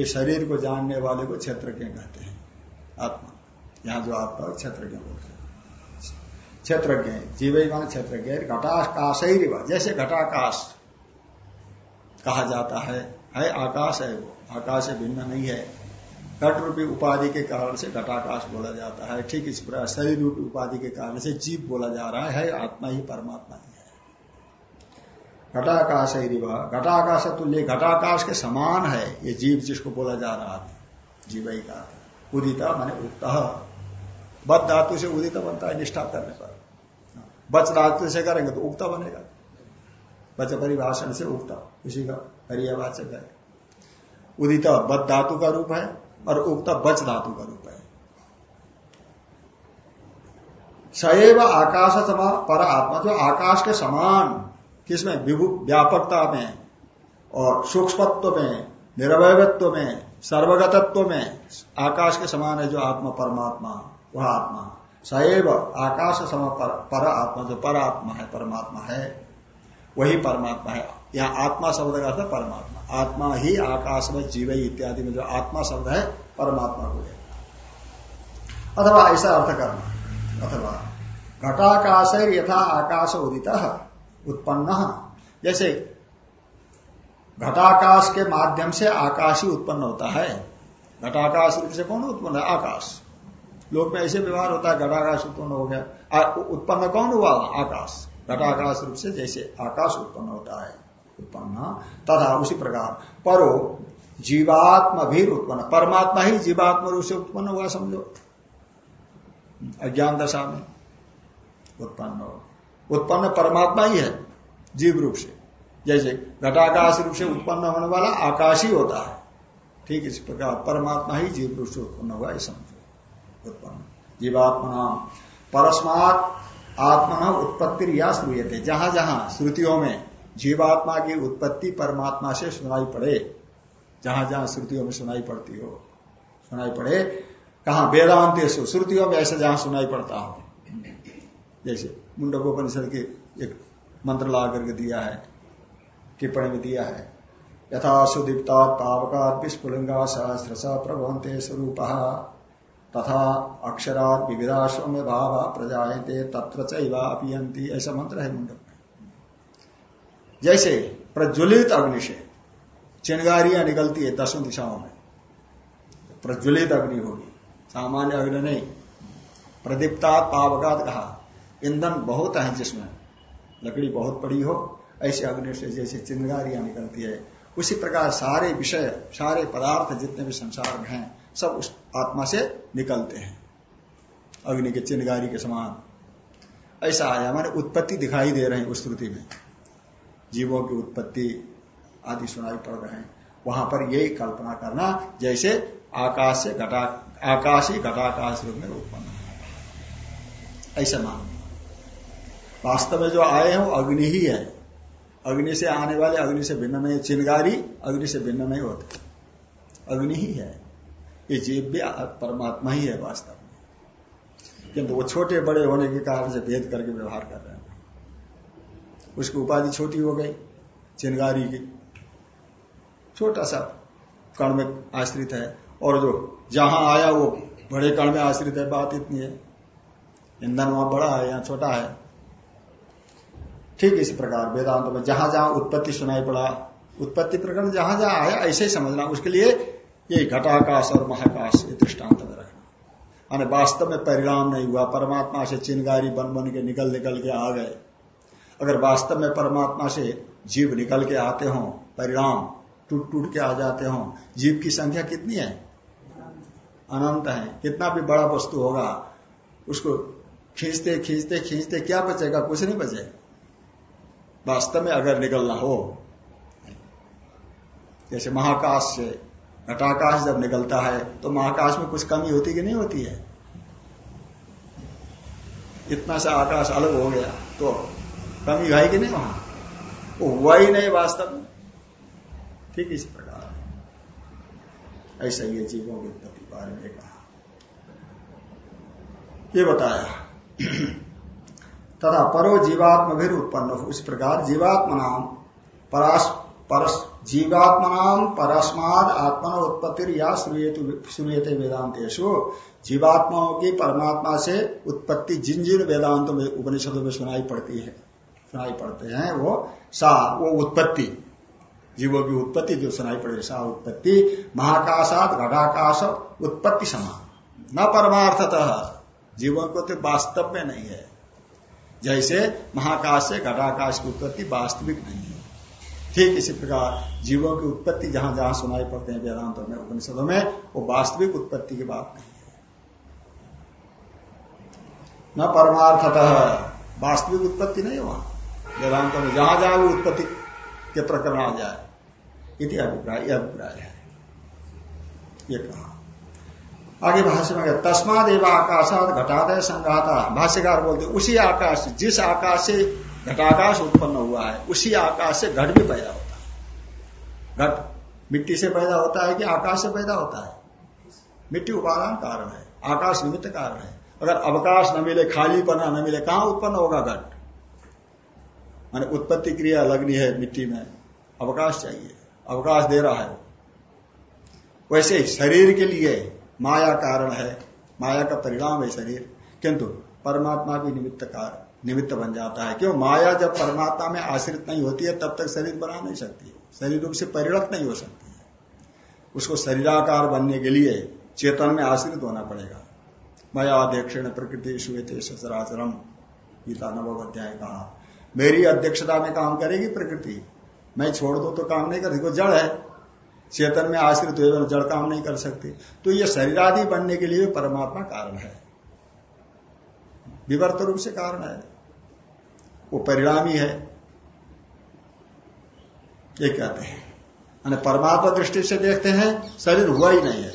Speaker 1: ये शरीर को जानने वाले को क्षेत्रज्ञ कहते हैं। आत्मा। यहाँ जो आत्मा क्षेत्रज्ञ बोलते हैं। क्षेत्रज्ञ जीव ही माने क्षेत्रज्ञ घटाकाश ही जैसे घटाकाश कहा जाता है है आकाश है वो। आकाश भिन्न नहीं है। घट रूपी उपाधि के कारण से घटाकाश बोला जाता है। ठीक इस प्रकार शरीर रूपी उपाधि के कारण से जीव बोला जा रहा है। आत्मा ही परमात्मा ही है। घटाकाश ही घटाकाश तुल्य घटाकाश के समान है। ये जीव जिसको बोला जा रहा है जीव ही का। उदिता माने उक्त। बद धातु से उदित बनता है, निष्ठा करने पर। बच धातु से करेंगे तो उक्ता बनेगा। बच परिभाषण से उक्ता। उसी का हरियावाचक है। उदित बद धातु का रूप है और उक्त बच धातु का रूप है। सैव आकाश समा पर आत्मा, जो आकाश के समान किसमें? विभु व्यापकता में और सूक्ष्मत्व में निरवयत्व में सर्वगतत्व में। आकाश के समान है जो आत्मा परमात्मा वह आत्मा। सैव आकाश सम पर, पर आत्मा जो पर आत्मा है परमात्मा है वही परमात्मा है। यहाँ आत्मा शब्द का अर्थ परमात्मा। आत्मा ही आकाश में जीव इत्यादि में जो आत्मा शब्द है परमात्मा को लेना अथवा ऐसा अर्थ करना। अथवा घटाकाश यथा आकाश उदित उत्पन्न। जैसे घटाकाश के माध्यम से आकाश ही उत्पन्न होता है। घटाकाश रूप से कौन उत्पन्न है? आकाश। लोक में ऐसे व्यवहार होता है, घटाकाश उत्पन्न हो गया। उत्पन्न कौन हुआ? आकाश। घटाकाश रूप से जैसे आकाश उत्पन्न होता है, उत्पन्न। तथा उसी प्रकार परो जीवात्मा भी उत्पन्न, परमात्मा ही जीवात्मा रूप से उत्पन्न हुआ, समझो। अज्ञान दशा में उत्पन्न हो। उत्पन्न परमात्मा ही है, जीव रूप से। जैसे घटाकाश रूप से उत्पन्न होने वाला आकाश ही होता है। ठीक इस प्रकार परमात्मा ही जीव रूप से उत्पन्न हुआ है समझो। उत्पन्न। जीवात्मा परस्मात आत्मा उत्पत्ति या श्रूयते। जहाँ जहाँ श्रुतियों में जीवात्मा की उत्पत्ति परमात्मा से सुनाई पड़े, जहाँ जहाँ श्रुतियों में सुनाई पड़ती हो, सुनाई पड़े, कहा वेदांत श्रुतियों में ऐसे जहाँ सुनाई पड़ता हो। जैसे मुंडकोपनिषद के एक मंत्र ला करके दिया है, टिप्पणी में दिया है। यथा सुदीप्ता पावका विस्फुलिंगा सहस्र स प्रभवंते स्वरूप। तथा अक्षरा विविधाश्व में भाव प्रजाते तत्र चपियंती ऐसा मंत्र है मुंडक। जैसे प्रज्वलित अग्नि से चिंगारियाँ निकलती है दसों दिशाओं में, प्रज्वलित अग्नि होगी। सामान्य अग्नि नहीं। प्रदीप्ता पावकात कहा। ईंधन बहुत है जिसमें। लकड़ी बहुत पड़ी हो, ऐसे अग्नि से जैसे चिंगारियाँ निकलती है। उसी प्रकार सारे विषय, सारे पदार्थ जितने भी संसार में हैं, सब उस आत्मा से निकलते हैं। अग्नि के चिंगारी के समान। ऐसा आया मैंने उत्पत्ति दिखाई दे रहे हैं उस श्रुति में। जीवों की उत्पत्ति आदि सुनाई पड़ रहे हैं। वहाँ पर यही कल्पना करना, जैसे आकाश से घटा, आकाश घटाकाश रूप में उत्पन्न ऐसा मान वास्तव में जो आए हैं वो अग्नि ही है। अग्नि से आने वाले, अग्नि से भिन्न नहीं चिनगारी अग्नि से भिन्न नहीं होते। अग्नि ही है। ये जीव भी परमात्मा ही है वास्तव में। किंतु वो छोटे बड़े होने के कारण से भेद करके व्यवहार कर रहे हैं। उसकी उपाधि छोटी हो गई चिनगारी की। छोटा सा कण में आश्रित है। और जो जहाँ आया वो बड़े कण में आश्रित है, बात इतनी है। ईंधन वहाँ बड़ा है, यहाँ छोटा है। ठीक इस प्रकार वेदांत में जहाँ जहाँ उत्पत्ति सुनाई पड़ा, उत्पत्ति प्रकरण जहाँ जहाँ आया, ऐसे ही समझना, उसके लिए ये घटाकाश और महाकाश ये दृष्टांत में रखना। माने वास्तव में परिणाम नहीं हुआ, परमात्मा से चिनगारी बन बन के निकल निकल के आ गए। अगर वास्तव में परमात्मा से जीव निकल के आते हो, परिणाम टूट टूट के आ जाते हो, जीव की संख्या कितनी है? अनंत है। कितना भी बड़ा वस्तु होगा, उसको खींचते खींचते खींचते क्या बचेगा? कुछ नहीं बचेगा। वास्तव में अगर निकलना हो, जैसे महाकाश से घटाकाश जब निकलता है तो महाकाश में कुछ कमी होती कि नहीं होती है? इतना सा आकाश अलग हो गया तो कमी है कि नहीं वहाँ? वो हुआ ही नहीं वास्तव में। ठीक इस प्रकार। ऐसा ही जीवों के प्रति बारे में कहा ये बताया तथा परो जीवात्म भी उत्पन्न हो। इस प्रकार जीवात्मा नाम परास जीवात्मा नाम परस्माद आत्मा उत्पत्ति या सुनियते वेदांतेशु जीवात्माओं की परमात्मा से उत्पत्ति जिन जिन वेदांतों में उपनिषदों में सुनाई पड़ती है, सुनाई पड़ते हैं, वो सा, वो उत्पत्ति। जीवों की उत्पत्ति जो सुनाई पड़े, सा उत्पत्ति। महाकाशात घटाकाश उत्पत्ति समान। न परमार्थतः। जीवों को तो वास्तव में नहीं है। जैसे महाकाश से घटाकाश की उत्पत्ति वास्तविक नहीं है। ठीक इसी प्रकार जीवों की उत्पत्ति जहाँ जहाँ सुनाई पड़ते हैं वेदांत में, उपनिषदों में, वो वास्तविक उत्पत्ति की बात नहीं है। न परमार्थतः वास्तविक उत्पत्ति नहीं वहाँ वेदांत में जहाँ जहाँ भी उत्पत्ति के प्रकरण आ जाए, इति अभिप्राय अभिप्राय है। ये कहा। आगे भाष्य में तस्माद एवं आकाशात घटादय संघाता। भाष्यकार बोलते, उसी आकाश जिस आकाश से घटाकाश उत्पन्न हुआ है, उसी आकाश से घट भी पैदा होता है। घट मिट्टी से पैदा होता है कि आकाश से पैदा होता है? मिट्टी उपादान कारण है, आकाश निमित्त कारण है। अगर अवकाश न मिले खाली पना न मिले, कहाँ उत्पन्न होगा घट? माने उत्पत्ति क्रिया लगनी है मिट्टी में, अवकाश चाहिए, अवकाश दे रहा है वैसे शरीर के लिए माया कारण है। माया का परिणाम है शरीर। किंतु परमात्मा भी निमित्त कार, निमित्त बन जाता है। क्यों? माया जब परमात्मा में आश्रित नहीं होती है, तब तक शरीर बना नहीं सकती शरीर रूप से परिणत नहीं हो सकती है। उसको शरीराकार बनने के लिए चेतन में आश्रित होना पड़ेगा। माया अध्यक्षण प्रकृति सुवेते सचराचरम गीता नव अध्याय कहा। मेरी अध्यक्षता में काम करेगी प्रकृति। मैं छोड़ दो तो काम नहीं कर सकती जड़ है। चेतन में आश्रित हुए जड़ काम नहीं कर सकती। तो ये शरीरादि बनने के लिए परमात्मा कारण है। विवर्त रूप से कारण है। वो परिणामी है। ये कहते हैं। परमात्मा दृष्टि से देखते हैं, शरीर हुआ ही नहीं है।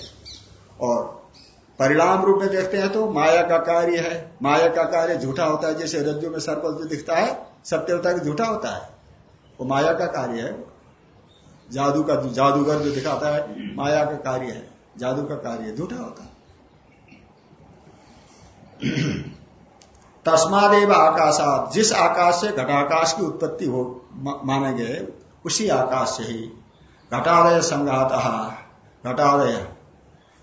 Speaker 1: और परिणाम रूप में देखते हैं तो माया का कार्य है। माया का कार्य झूठा होता है, जैसे रज्जु में सर्पल जो दिखता है सत्य होता है झूठा होता है। वो माया का कार्य है। जादू का जादूगर जो दिखाता है, माया का कार्य है, जादू का कार्य झूठा होता है। तस्मादेव आकाशात, जिस आकाश से घटाकाश की उत्पत्ति हो माने गए उसी आकाश से ही। घटादय संघात घटादय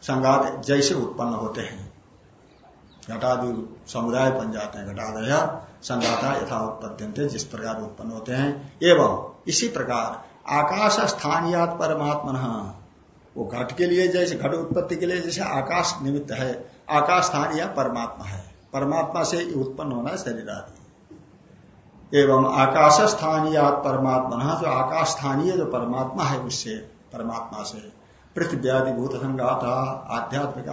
Speaker 1: संघात जैसे उत्पन्न होते हैं। घटादि समुदाय बन जाते हैं घटादय संघाता यथा उत्पत्ति जिस प्रकार उत्पन्न होते हैं, एवं इसी प्रकार आकाश स्थानीय परमात्मा वो घट के लिए जैसे, घट उत्पत्ति के लिए जैसे आकाश निमित्त है आकाश स्थानीय परमात्मा है। परमात्मा से उत्पन्न होना है शरीर आदि। एवं आकाश स्थानीय परमात्मा जो आकाश स्थानीय जो परमात्मा है उससे, परमात्मा से। पृथ्वी आदि भूत संघात आध्यात्मिक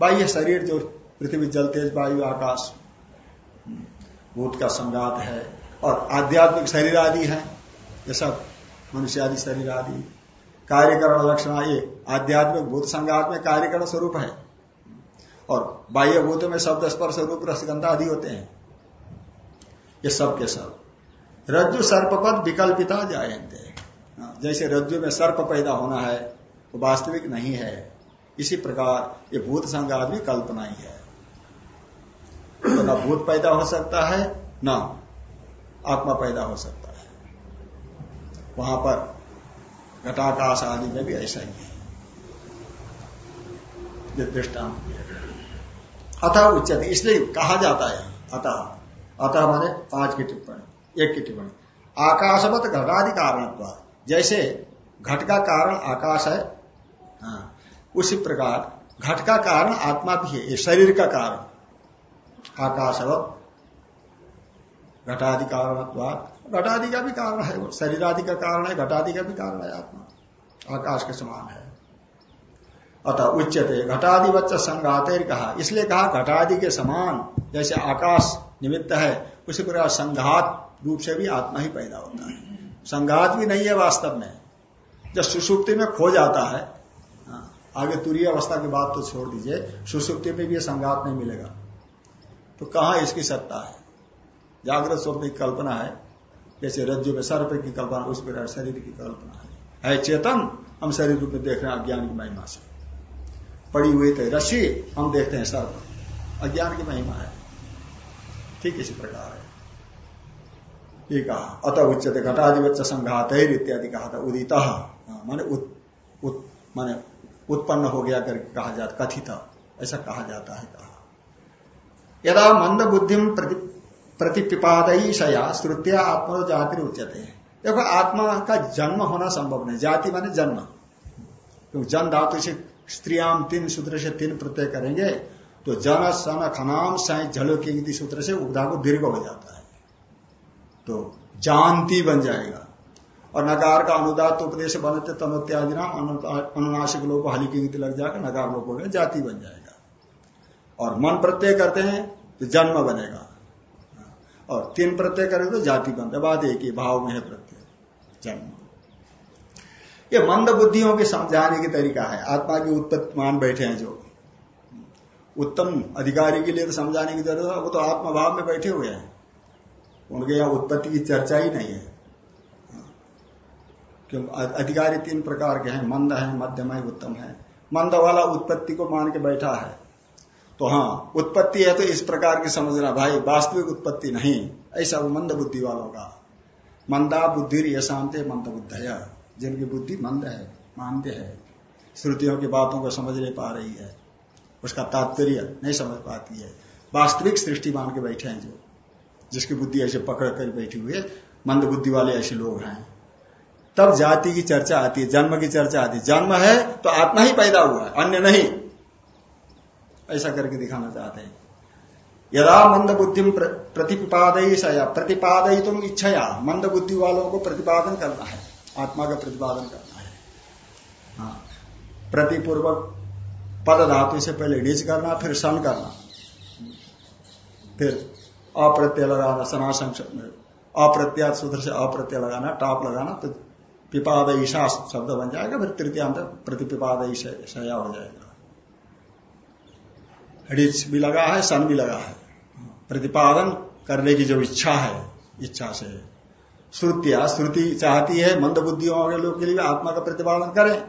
Speaker 1: बाह्य शरीर जो पृथ्वी जल, तेज, वायु, आकाश भूत का संघात है। और आध्यात्मिक शरीर आदि है, ये सब मनुष्य आदि शरीर आदि। कार्यकरण लक्षण ये आध्यात्मिक भूत संघात में कार्यकरण स्वरूप है। और बाह्य भूत में शब्द स्पर्श रूप रसगंधा आदि होते हैं। ये सब के सब। रज्जु सर्पपद विकल्पिता जायते हाँ, जैसे रज्जु में सर्प पैदा होना है वो वास्तविक नहीं है। इसी प्रकार ये भूत संघात भी कल्पना ही है। तो न भूत पैदा हो सकता है न आत्मा पैदा हो सकता है वहाँ पर घटाकाश आदि में भी ऐसा ही है। दृष्टांत अतः उच्चत इसलिए कहा जाता है अतः अतः माने पाँच की टिप्पणी एक की टिप्पणी। आकाशवत घटादि कारण जैसे घट का कारण आकाश है हाँ, उसी प्रकार घट का कारण आत्मा भी है शरीर का कारण। आकाशवत घटादि कारण घटादि का भी कारण है वो शरीर आदि का कारण है घटादि का भी कारण है आत्मा। आकाश के समान है। अतः उच्चते घटादि बच्चा संघाते कहा। इसलिए कहा घटादि के समान जैसे आकाश निमित्त है उसी प्रकार संघात रूप से भी आत्मा ही पैदा होता है। संघात भी नहीं है वास्तव में। जब सुसुप्ति में खो जाता है हाँ, आगे तुरीय अवस्था की बात तो छोड़ दीजिए सुसुप्ति में भी संघात नहीं मिलेगा। तो कहा इसकी सत्ता है? जागृत स्वप्न की कल्पना है। जैसे रज्जु में सर्प की कल्पना उस प्रकार शरीर की कल्पना है। है चेतन हम शरीर रूप में देख रहे हैं अज्ञान की महिमा से। पड़ी हुई थे रशी हम देखते हैं सर्प अज्ञान की महिमा है। ठीक इसी प्रकार है। ये कहा अतः उच्चते घटाधिवच्च संघात इत्यादि कहा था उदित। हाँ, माने माने उत्पन्न हो गया करके कहा जाता कथित। ऐसा कहा जाता है कहा। यदा मंद बुद्धि प्रतिपिपादयी शया श्रुतिया आत्मा जाति उच्चते देखो, आत्मा का जन्म होना संभव नहीं। जाति माने जन्म। क्योंकि जन धातु से स्त्रियाम तीन सूत्र से तीन प्रत्यय करेंगे तो जन, सन, खनाम साई झलो की सूत्र से उपधा को दीर्घ हो जाता है। तो जानती बन जाएगा। और नकार का अनुदात उपदेश बनते तनोत्यादि नाम अनुनाशिक लोग हली की लग जाकर नकार लोग हो जाति बन जाएगा। और मन प्रत्यय करते हैं तो जन्म बनेगा। और तीन प्रत्यय करें तो जाति बनता बात एक ही भाव में है प्रत्यय, जन्म। ये मंद बुद्धियों के समझाने की तरीका है। आत्मा की उत्पत्ति मान बैठे हैं जो। उत्तम अधिकारी के लिए तो समझाने की ज़रूरत है, वो तो आत्मा भाव में बैठे हुए हैं। उनके यहाँ उत्पत्ति की चर्चा ही नहीं है। क्यों? अधिकारी तीन प्रकार के हैं, मंद है, मध्यम है, उत्तम है। मंद वाला उत्पत्ति को मान के बैठा है। तो हाँ उत्पत्ति है तो इस प्रकार की समझना, भाई, वास्तविक उत्पत्ति नहीं। ऐसा वो मंद बुद्धि वालों का। मंदा बुद्धि ये शांति मंद बुद्ध है जिनकी बुद्धि मंद है, मानते हैं। श्रुतियों की बातों को समझ नहीं पा रही है। उसका तात्पर्य नहीं समझ पाती है। वास्तविक सृष्टि मान के बैठे हैं जो। जिसकी बुद्धि ऐसे पकड़ कर बैठी हुई है। मंद बुद्धि वाले ऐसे लोग हैं। तब जाति की चर्चा आती है, जन्म की चर्चा आती है। जन्म है तो आत्मा ही पैदा हुआ है, अन्य नहीं। ऐसा करके दिखाना चाहते हैं। यदा मंद बुद्धि प्रतिपादयी सया प्रतिपादयी तुम इच्छया मंद बुद्धि वालों को प्रतिपादन करना है, आत्मा का प्रतिपादन करना है। हाँ प्रतिपूर्वक पद धातु से पहले नीच करना, फिर सन करना। फिर अप्रत्यय लगाना सनाशंस अप्रत्यात सूत्र से अप्रत्यय लगाना, टाप लगाना तो पिपाद ईशा शब्द बन जाएगा, फिर तृतीयांत प्रतिपिपाद ईशया हो जाएगा। हडिच भी लगा है सन भी लगा है। प्रतिपादन करने की जो इच्छा है, इच्छा से। श्रुतिया, श्रुति चाहती है, मंद बुद्धियों के लोग के लिए आत्मा का प्रतिपादन करें।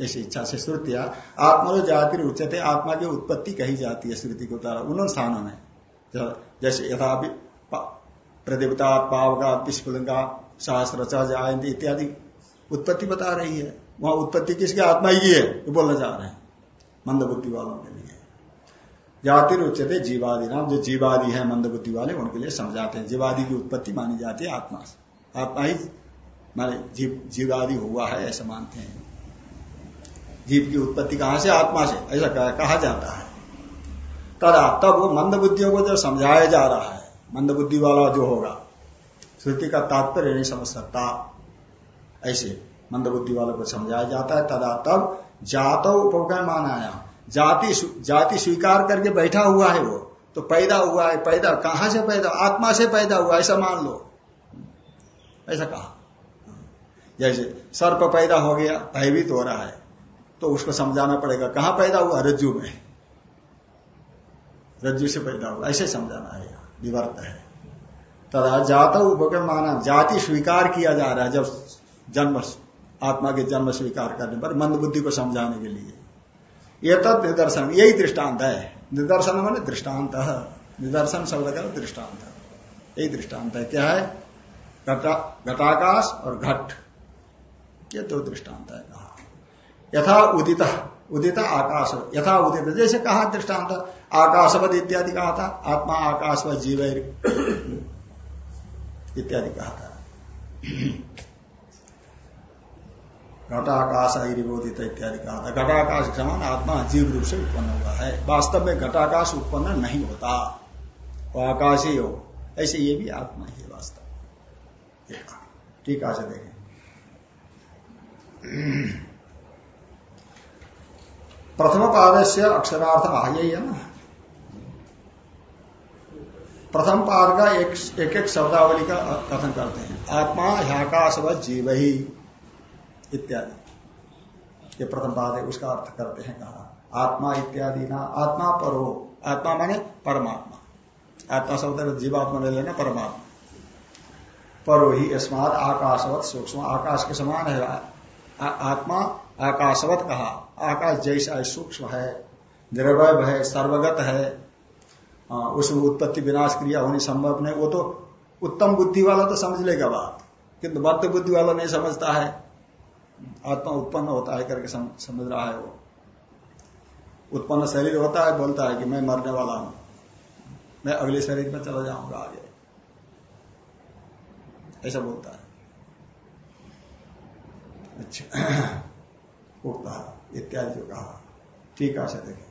Speaker 1: ऐसी इच्छा से श्रुतिया, आत्मा जो जाति उच्चते, आत्मा की उत्पत्ति कही जाती है श्रुति के द्वारा उन स्थानों में। जैसे यथा प्रतिपता पावगा विस्फुलिंगा शास्त्र जयंती इत्यादि उत्पत्ति बता रही है। वहाँ उत्पत्ति किसकी? आत्मा ही है बोलना चाह रहे हैं। मंद बुद्धि वालों के लिए। जाति उच्चते जीवादि। नाम जो जीवादि है मंद बुद्धि वाले, उनके लिए समझाते हैं। जीवादि की उत्पत्ति मानी जाती है आत्मा से। आत्मा ही माने जीव, जीवादि हुआ है, ऐसा मानते हैं। जीव की उत्पत्ति कहाँ से? आत्मा से। ऐसा कहा कहा जाता है। तदा तब वो मंद बुद्धियों को जो समझाया जा रहा है मंद बुद्धि वाला जो होगा, श्रुति का तात्पर्य नहीं समझ सकता। ऐसे मंद बुद्धि वालों को समझाया जाता है। तदा तब जातो उपकार माना जाति जाति स्वीकार करके बैठा हुआ है वो तो पैदा हुआ है, पैदा, कहाँ से पैदा? आत्मा से पैदा हुआ, ऐसा मान लो। ऐसा कहा। जैसे सर्प पैदा हो गया, भयभीत हो रहा है तो उसको समझाना पड़ेगा, कहाँ पैदा हुआ? रज्जु में। रज्जु से पैदा हुआ, ऐसे समझाना है विवर्त है। तथा जात माना जाति स्वीकार किया जा रहा है, जब जन्म, आत्मा के जन्म स्वीकार करने पर, मंद बुद्धि को समझाने के लिए। ये तब निदर्शन। यही दृष्टांत है। निदर्शन मैंने दृष्टांत। निदर्शन शब्द का दृष्टांत। यही दृष्टांत है। क्या है? घटाकाश और घट। ये दो दृष्टांत है। कहा यथा उदित उदित आकाश। यथा उदित। जैसे कहा दृष्टांत आकाशवद इत्यादि कहा था। आत्मा आकाशवद जीव इत्यादि कहा था। घटाकाश अरिबोधित इत्यादि कहा था। घटाकाश समान आत्मा जीव रूप से उत्पन्न हुआ है। वास्तव में घटाकाश उत्पन्न नहीं होता। वो आकाश ही। हो ऐसे ये भी आत्मा ही वास्तव। ठीक है देखें। प्रथम पाद से अक्षरार्थ यही है ना? प्रथम पाद का एक एक, एक शब्दावली का कथन करते हैं। आत्मा ह्याकाशवत जीव। ही इत्यादि। ये प्रथम पाद है उसका अर्थ करते हैं कहा आत्मा इत्यादि ना आत्मा परो आत्मा माने परमात्मा। आत्मा शब्द जीवात्मा ले लेना परमात्मा। परो ही अस्मात आकाशवत सूक्ष्म आकाश के समान है। आ, आत्मा आकाशवत कहा आकाश जैसा सूक्ष्म है निर्वय है सर्वगत है। उसमें उत्पत्ति विनाश क्रिया होनी संभव नहीं वो तो उत्तम बुद्धि वाला तो समझ लेगा बात किंतु मध्य बुद्धि वाला नहीं समझता है। आत्मा उत्पन्न होता है करके समझ रहा है वो। उत्पन्न शरीर होता है, बोलता है कि मैं मरने वाला हूँ। मैं अगले शरीर में चला जाऊँगा आगे। ऐसा बोलता है। अच्छा। उगता इत्यादि जो कहा। ठीक है देखें।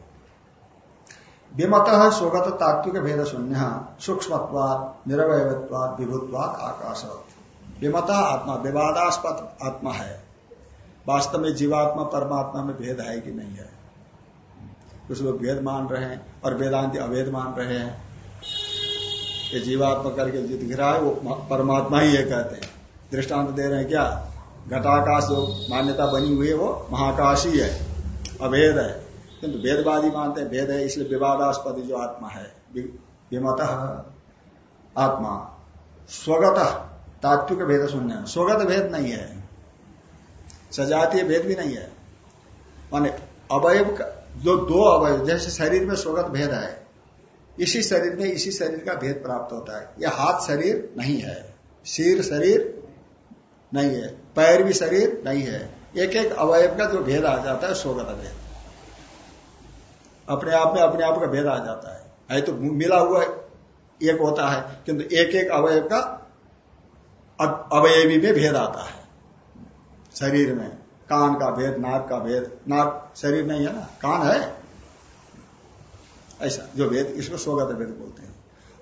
Speaker 1: विमत स्वगत तात्विक भेद शून्य सूक्ष्मत्वाद निरवयत्वाद विभुत्वाद आकाश विमता आत्मा, विवादास्पद आत्मा है। वास्तव में जीवात्मा परमात्मा में भेद है कि नहीं है? कुछ लोग भेद मान रहे हैं और वेदांति अभेद मान रहे हैं। ये जीवात्मा करके जित रहा है, वो परमात्मा ही है कहते हैं। दृष्टांत दे रहे हैं क्या? घटाकाश जो मान्यता बनी हुई है, वो महाकाश ही है। अभेद है। किंतु भेदवादी मानते हैं, भेद है, इसलिए विवादास्पद जो आत्मा है। विमत आत्मा। स्वगत, तात्विक भेद शून्य। स्वगत भेद नहीं है। सजातीय भेद भी नहीं है। माने अवयव जो दो अवयव, जैसे शरीर में स्वगत भेद है इसी शरीर में इसी शरीर का भेद प्राप्त होता है। यह हाथ शरीर नहीं है, सिर शरीर नहीं है, पैर भी शरीर नहीं है। एक एक अवयव का जो भेद आ जाता है, स्वगत भेद। अपने आप में अपने आप का भेद आ जाता है। है तो मिला हुआ एक होता है, किंतु एक एक अवयव का अवयवी में भेद आता है। शरीर में। कान का भेद, नाक का भेद। नाक शरीर नहीं है ना? कान है। ऐसा, जो भेद, इसको स्वगत भेद बोलते हैं।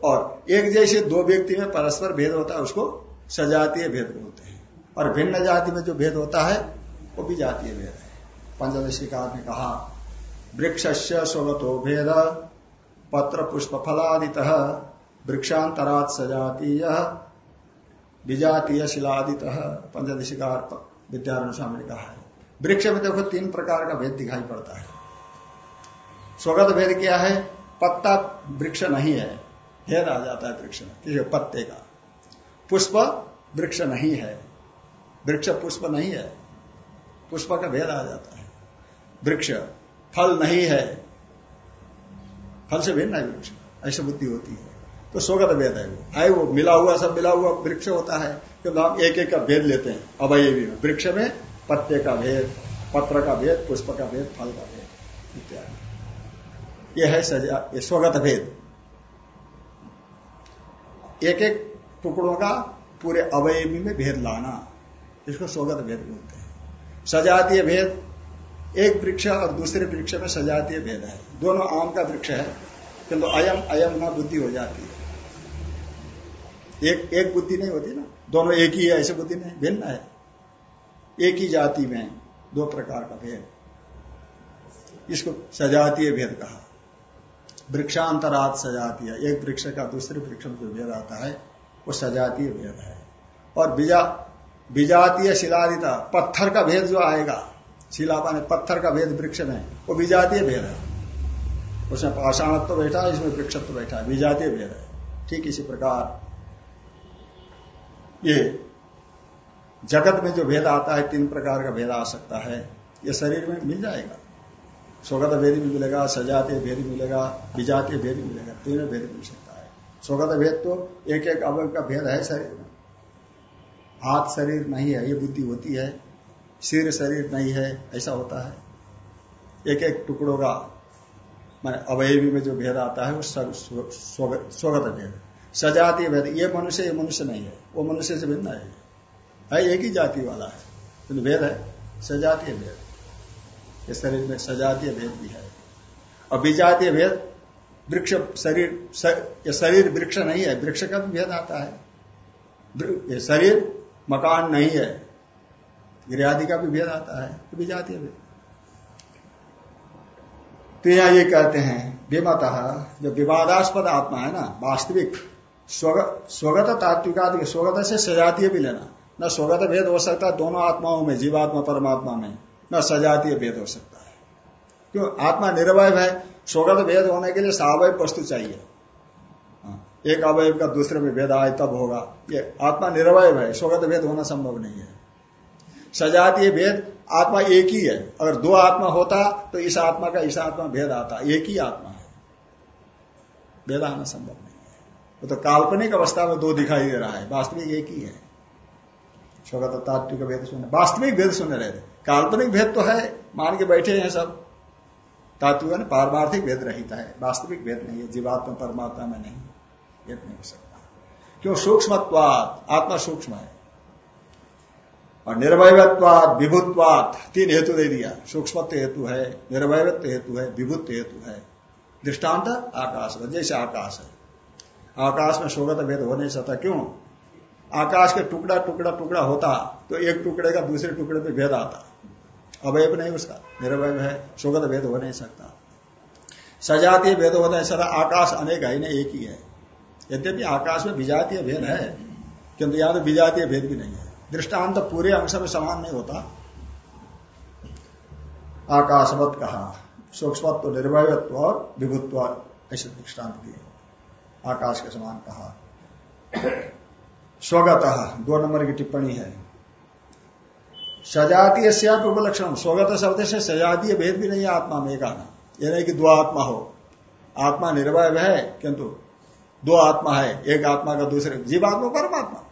Speaker 1: और एक जैसे दो व्यक्ति में परस्पर भेद होता है, उसको सजातीय भेद बोलते हैं। और भिन्न जाति में जो भेद होता है, वो भी जातीय भेद है। पंचदशिकार ने कहा वृक्ष स्वगतो भेद, पत्र पुष्प फलादित वृक्षांतरात सजातीय, विजातीय शिलादित। पंचदशिकार विद्यारण स्वामी ने कहा है। वृक्ष में देखो तीन प्रकार का भेद दिखाई पड़ता है। स्वगत भेद क्या है? पत्ता वृक्ष नहीं है। भेद आ जाता है वृक्ष में पत्ते का। पुष्प वृक्ष नहीं है। वृक्ष पुष्प नहीं है। पुष्प का भेद आ जाता है। वृक्ष फल नहीं है। फल से भिन्न है वृक्ष। ऐसी बुद्धि होती है। तो स्वगत भेद है। वो आए वो, मिला हुआ, सब मिला हुआ वृक्ष होता है। क्योंकि हम एक एक का भेद लेते हैं अवयवी में वृक्ष में पत्ते का भेद, पत्र का भेद, पुष्प का भेद, फल का भेद, इत्यादि। यह है सजा स्वगत भेद। एक एक टुकड़ों का पूरे अवयवी में भेद लाना, इसको स्वगत भेद बोलते हैं। सजातीय भेद, एक वृक्ष और दूसरे वृक्ष में सजातीय भेद है। दोनों आम का वृक्ष है, किंतु अयम अयम ना बुद्धि हो जाती है। एक एक बुद्धि नहीं होती ना। दोनों एक ही है, ऐसे बुद्धि नहीं। भिन्न है। एक ही जाति में दो प्रकार का भेद। इसको सजातीय भेद कहा। वृक्षांतरात सजातीय। एक वृक्ष का दूसरे वृक्ष में जो भेद आता है, वो सजातीय भेद है। और बिजा विजातीय शिलादिता, पत्थर का भेद जो आएगा शिला माने पत्थर का भेद वृक्ष में, वो विजातीय भेद है। उसमें पाषाणत्व तो बैठा है इसमें वृक्षत्व तो बैठा है। विजातीय भेद है। ठीक इसी प्रकार ये जगत में जो भेद आता है, तीन प्रकार का भेद आ सकता है, ये शरीर में मिल जाएगा। स्वगत भेद भी मिलेगा, सजातीय भेद मिलेगा, विजातीय भेद मिलेगा, तीनों भेद मिल सकता है। स्वगत भेद तो एक एक अवय का भेद है शरीर में। हाथ शरीर नहीं है, ये बुद्धि होती है, सिर शरीर नहीं है, ऐसा होता है। एक एक टुकड़ों का मान अवयवी में जो भेद आता है, वो स्वगत भेद सजातीय भेद ये मनुष्य ये मनुष्य नहीं है। वो मनुष्य से भिन्न है। है एक ही जाति वाला है। तो भेद है। सजातीय भेद ये शरीर में सजातीय भेद भी है। और विजातीय भेद वृक्ष शरीर ये शरीर वृक्ष नहीं है। वृक्ष का भी भेद आता है। शरीर, मकान नहीं है। गृहदि का भी भेद आता है। तो विजातीय भेद तो यहाँ ये कहते हैं, विमत, जो विवादास्पद आत्मा है ना, वास्तविक स्वगत तात्विक स्वगत से सजातीय भी लेना। न स्वगत भेद हो सकता है दोनों आत्माओं में जीवात्मा परमात्मा में न सजातीय भेद हो सकता है। क्यों? आत्मा निर्वय है स्वगत भेद होने के लिए सावय वस्तु चाहिए। हाँ, एक अवय का दूसरे में भेद आए तब होगा। ये आत्मा निर्वय है स्वगत भेद होना संभव नहीं है। सजातीय भेद आत्मा एक ही है। अगर दो आत्मा होता तो इस आत्मा का इस आत्मा भेद आता। एक ही आत्मा है। भेद आना संभव वो तो काल्पनिक अवस्था में दो दिखाई दे रहा है। वास्तविक एक ही है। स्वगत तात्विक भेद सुने वास्तविक भेद सुन रहे थे। काल्पनिक भेद तो है, मान के बैठे हैं सब। तात्विक पारमार्थिक भेद रहता है। वास्तविक भेद नहीं है, जीवात्मा, परमात्मा में नहीं भेद नहीं हो सकता। क्यों? सूक्ष्मत्वाद आत्मा सूक्ष्म है। और निर्भयत्वाद विभुत्वाद तीन हेतु दे दिया। सूक्ष्मत्व हेतु है निर्भयत्व हेतु है, विभुत्व हेतु है। दृष्टांत आकाश, जैसे आकाश है। आकाश में स्वगत भेद हो नहीं सकता। क्यों? आकाश के टुकड़ा टुकड़ा टुकड़ा होता तो एक टुकड़े का दूसरे टुकड़े में भेद आता। अवयव नहीं उसका। निरवय है स्वगत भेद हो नहीं सकता। सजातीय भेद होता है सदा आकाश अनेक है नहीं एक ही है। यद्यपि आकाश में विजातीय भेद है, किंतु यहाँ तो विजातीय भेद भी नहीं है। दृष्टांत पूरे अंश में समान नहीं होता। आकाशवत कहा, सूक्ष्मत्व निर्भयत्व और विभुत्व, ऐसे दृष्टांत दिए। आकाश के समान कहा। स्वगत दो नंबर की टिप्पणी है। सजातीय श्याप उपलक्षण स्वगत शब्द से सजातीय भेद भी नहीं है आत्मा में एक आना यह नहीं कि दो आत्मा हो। आत्मा निर्भय है किंतु दो आत्मा है एक आत्मा का दूसरे जीवात्मा परमात्मा।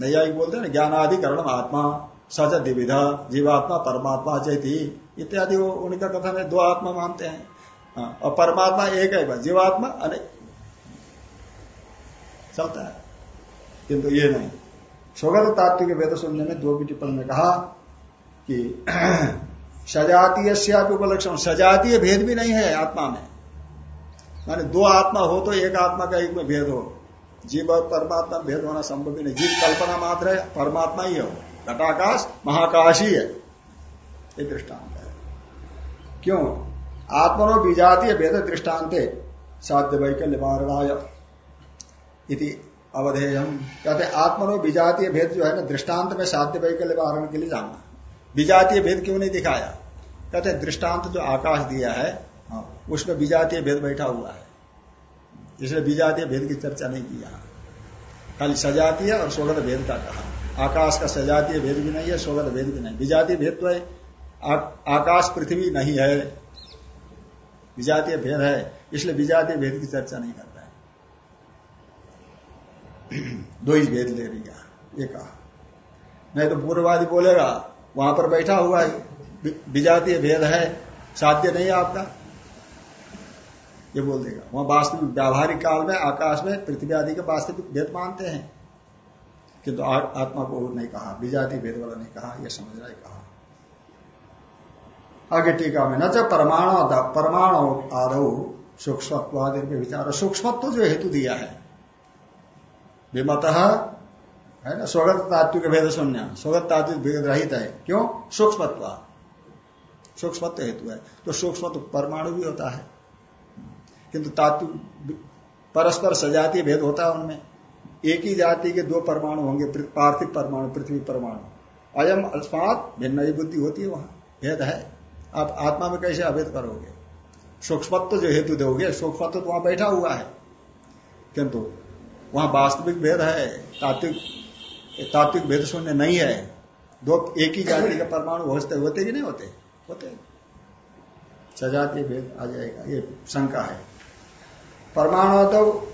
Speaker 1: नैयायिक बोलते हैं ज्ञानाधिकरण आत्मा सच द्विविधा जीवात्मा परमात्मा चैती इत्यादि। वो उनका कथन है दो आत्मा मानते हैं। हाँ, और परमात्मा एक है जीवात्मा चलता है। किंतु ये नहीं। स्वगत तात्विक वेद सुनने में दो की टिप्पणी में कहा कि सजातीय उपलक्षण। सजातीय भेद भी नहीं है आत्मा में। माने दो आत्मा हो तो एक आत्मा का एक में भेद हो। जीव और परमात्मा भेद होना संभव ही नहीं। जीव कल्पना मात्र है, परमात्मा ही हो घटाकाश, महाकाश ही। है ये दृष्टांत है। क्यों? आत्मनो विजातीय भेद दृष्टांत। साध्य वैकल्य इति अवधेयम। कहते हैं आत्मनो विजातीय भेद जो है ना दृष्टांत में साध्य वैकल्य वारण के लिए जानना विजातीय भेद क्यों नहीं दिखाया? कहते हैं दृष्टांत जो आकाश दिया है हाँ, उसमें विजातीय भेद बैठा हुआ है। इसलिए विजातीय भेद की चर्चा नहीं की यहाँ। खाली सजातीय और स्वगत भेद का कहा। आकाश का सजातीय भेद भी नहीं है स्वगत भेद भी नहीं। विजातीय भेद तो है आकाश पृथ्वी नहीं है। विजातीय भेद है इसलिए विजातीय भेद की चर्चा नहीं करता। दो ही भेद ले रही है, ये कहा। नहीं तो पूर्ववादी बोलेगा, वहाँ पर बैठा हुआ है विजातीय भेद है, साध्य नहीं है आपका? ये बोल देगा। वहाँ वास्तविक, व्यावहारिक काल में, आकाश में, पृथ्वी आदि के वास्तविक भेद मानते हैं। किंतु तो आत्मा को नहीं कहा विजाति भेद वाला नहीं कहा यह समझ रहा है, कहा। आगे टीका में, न चाहे परमाणु परमाणु आदो सूक्ष्मत्वादि में विचार, सूक्ष्मत्व जो हेतु दिया है विमत, है ना, स्वगत तात्विक भेद शून्य। स्वगत तात्विक भेद रहित है। क्यों? सूक्ष्मत्व। सूक्ष्मत्व हेतु है। तो सूक्ष्मत्व परमाणु भी होता है। किंतु तात्विक परस्पर सजातीय भेद होता है उनमें। एक ही जाति के दो परमाणु होंगे पार्थिव परमाणु, पृथ्वी परमाणु। अयम अस्मात भिन्न बुद्धि होती है वहाँ। भेद है। आप आत्मा में कैसे अभेद करोगे? सूक्ष्मत्व जो हेतु दोगे, सूक्ष्मत्व तो वहाँ बैठा हुआ है। किंतु वहाँ वास्तविक भेद है, तात्विक तात्विक भेद शून्य नहीं है। दो एक ही जाति का परमाणु होते होते कि नहीं होते? होते। सजातीय भेद आ जाएगा, ये शंका है। परमाणु तो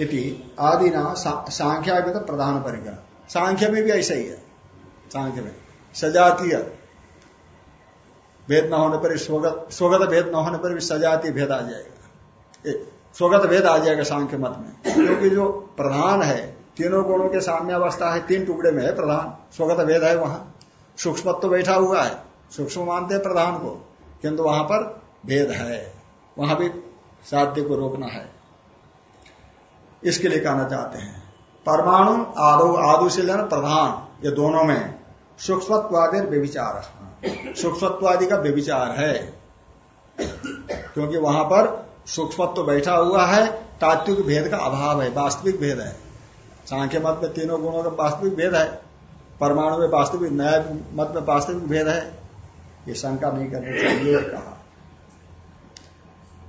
Speaker 1: इति आदि ना सांख्या में तो प्रधान परिग्रह सांख्य में भी ऐसा ही है। सांख्य में। सजातीय भेद न होने पर स्वगत स्वगत भेद न होने पर भी सजातीय भेद आ जाएगा। स्वगत भेद आ जाएगा सांख्य मत में। क्योंकि जो प्रधान है, तीनों गुणों के साम्य अवस्था है, तीन टुकड़े में है प्रधान। स्वगत भेद है वहाँ। सूक्ष्म तो बैठा हुआ है। सूक्ष्म मानते हैं प्रधान को, किंतु वहाँ पर भेद है। वहाँ भी साध्य को रोकना है। इसके लिए कहना चाहते हैं, परमाणु आदो आदो से लेना प्रधान, ये दोनों में सूक्ष्मत्वादि व्यविचार सूक्ष्मत्वादि का व्यविचार है। क्योंकि वहाँ पर सूक्ष्मत्व बैठा हुआ है, तात्विक भेद का अभाव है, वास्तविक भेद है। सांख्य मत में तीनों गुणों का वास्तविक भेद है, परमाणु में वास्तविक न्याय मत में वास्तविक भेद है। ये शंका नहीं करनी चाहिए कहा।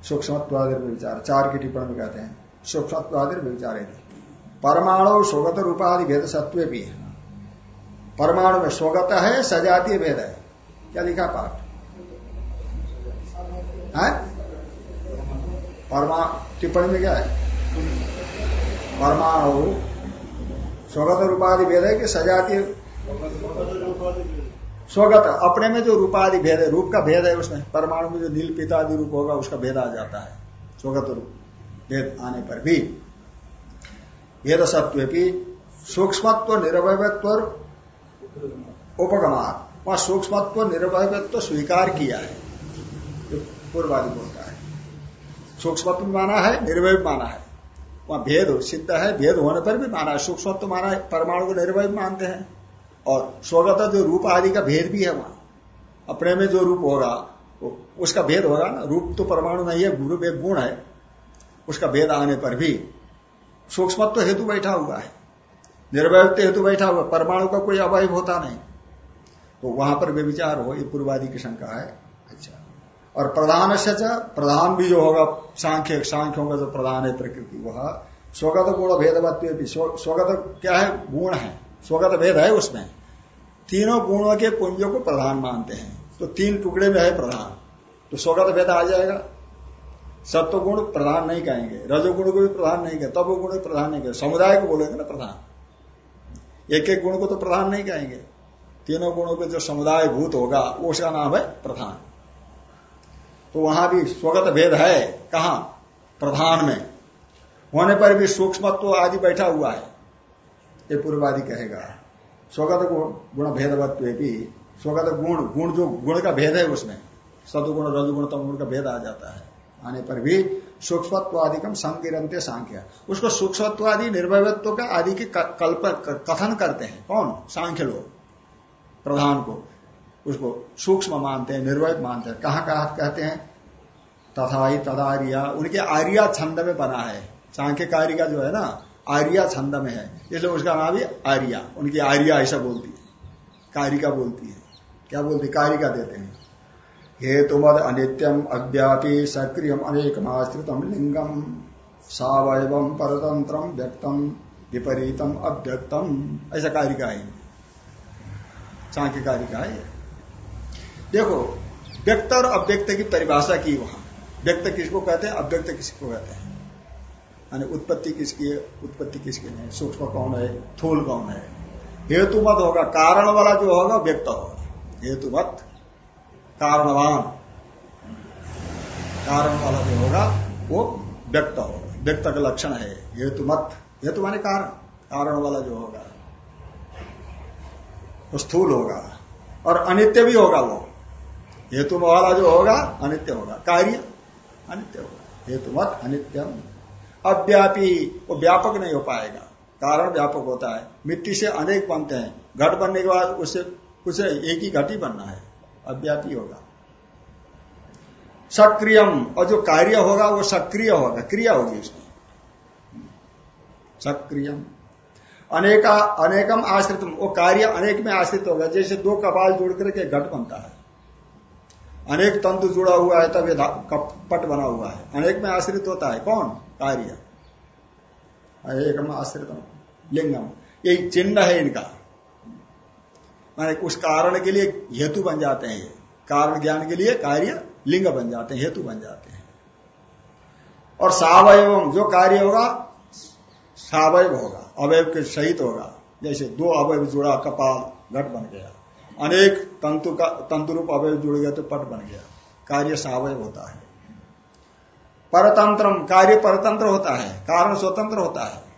Speaker 1: सूक्ष्मत्वादिर विचार चार की टिप्पणी में कहते हैं। सूक्ष्मत्वादिर विचार परमाणु स्वगत रूपाधि भेद सत्व भी परमाणु में स्वगत है, सजातीय भेद है। क्या लिखा पाठ? है? परमा टिप्पणी में क्या है? परमाणु। स्वगत रूपाधि भेद है कि सजातीय? स्वगत। अपने में जो रूपाधि भेद है, रूप का भेद है उसमें। परमाणु में जो नील पितादि रूप होगा, उसका भेद आ जाता है। स्वगत रूप। भेद आने पर भी। भेद सत्व भी सूक्ष्मत्व निरवयत्व उपगमात। वहाँ सूक्ष्मत्व निरवयत्व स्वीकार किया है। पूर्वादि बोलता है। सूक्ष्मत्व माना है, निर्भय माना है। वहाँ भेद सिद्ध है, भेद होने पर भी माना है। सूक्ष्मत्व माना है, परमाणु को निर्भय मानते हैं। और स्वगत जो रूप आदि का भेद भी है वहाँ। अपने में जो रूप होगा उसका भेद होगा ना। रूप तो परमाणु नहीं है रूप एक गुण है। उसका भेद आने पर भी सूक्ष्मत्व हेतु बैठा हुआ है। निर्वयत्व हेतु बैठा हुआ परमाणु का कोई अवय होता नहीं। तो वहाँ पर वे विचार हो, ये पूर्वादि की शंका है। अच्छा। और प्रधान से प्रधान भी जो होगा, सांख्य, सांख्यों का जो प्रधान है प्रकृति, वह स्वगत गुण, भेदवत्व स्वगत क्या है? गुण है। स्वगत भेद है उसमें। तीनों गुणों के पुंजों को प्रधान मानते हैं। तो तीन टुकड़े में है प्रधान। तो स्वगत भेद आ जाएगा। सत्व गुण प्रधान नहीं कहेंगे। रजोगुण को भी प्रधान नहीं कहेंगे। तब गुण प्रधान नहीं कहेंगे। समुदाय को बोलेंगे ना प्रधान। एक एक गुण को तो प्रधान नहीं कहेंगे। तीनों गुणों के जो समुदाय भूत होगा उसका नाम है प्रधान। तो वहाँ भी स्वगत भेद है। कहा? प्रधान में। होने पर भी सूक्ष्मत्व आदि बैठा हुआ है। ये पूर्वादि कहेगा। स्वगत गुण भेदवत्व भी, स्वगत गुण गुण जो गुण का भेद है उसमें, सदुगुण, रजुगुण, तमगुण का भेद आ जाता है। आने पर भी सूक्ष्मत्वादिकम संकिरंते सांख्य। उसको सूक्ष्मत्वादि निर्भयत्व का आदि की कल्प कथन करते हैं। कौन? सांख्य लोग। प्रधान को, उसको सूक्ष्म मानते हैं निर्वय मानते हैं। कहा कहा कहते हैं? तथा ही तदारिया। उनके आर्या छंद में बना है। सांख्य कार्य का जो है ना, आर्या छंद में है। इसलिए उसका नाम ही आर्या। उनकी आर्या ऐसा बोलती है। कारिका बोलती है। क्या बोलती है? कारिका देते हैं। हेतुमद अनित्यम अव्यापी सक्रिय अनेकमाश्रितम लिंगम सवयव परतंत्रम व्यक्तम विपरीतम अव्यक्तम। ऐसा कारिका है। सांख्य का है। देखो, व्यक्त और अव्यक्त की परिभाषा की वहाँ। व्यक्त किसको कहते हैं? अव्यक्त किसको कहते हैं? यानी उत्पत्ति किसकी है? उत्पत्ति किसकी नहीं? सूक्ष्म कौन है? थूल कौन है? हेतु मत होगा। कारण वाला जो होगा, व्यक्त होगा। हेतु मत कारणवान। कारण वाला जो होगा, वो व्यक्त होगा। व्यक्त का लक्षण है। हेतु मत हेतु माने कारण। कारण वाला जो होगा। वो स्थूल होगा और अनित्य भी होगा वो। हेतु वाला जो होगा, अनित्य होगा। कार्य, अनित्य होगा। हेतु मत, अनित्यम। अव्यापी, वो व्यापक नहीं हो पाएगा। कारण व्यापक होता है। मिट्टी से अनेक बनते हैं। घट बनने के बाद उसे एक ही घट ही बनना है। अव्यापी होगा। सक्रियम, और जो कार्य होगा, वो सक्रिय होगा। क्रिया होगी उसकी। सक्रियम। अनेका, अनेकम आश्रित वो कार्य अनेक में आश्रित होगा जैसे दो कपाल जुड़ करके घट बनता है। अनेक तंतु जुड़ा हुआ है, तब ये पट बना हुआ है। अनेक में आश्रित होता है। कौन? कार्य। एकम आश्रित लिंगम। यही चिन्ह है इनका। माने उस कारण के लिए हेतु बन जाते हैं कारण ज्ञान के लिए कार्य लिंग बन जाते हैं, हेतु बन जाते हैं। और सावयव जो कार्य होगा, सावयव होगा। अवयव के सहित होगा। जैसे दो अवयव जुड़ा कपाल घट बन गया। अनेक तंतु का तंतु रूप अवयव जुड़ गया तो पट बन गया। कार्य सावय होता है। परतंत्र कार्य परतंत्र होता है। कारण स्वतंत्र होता है।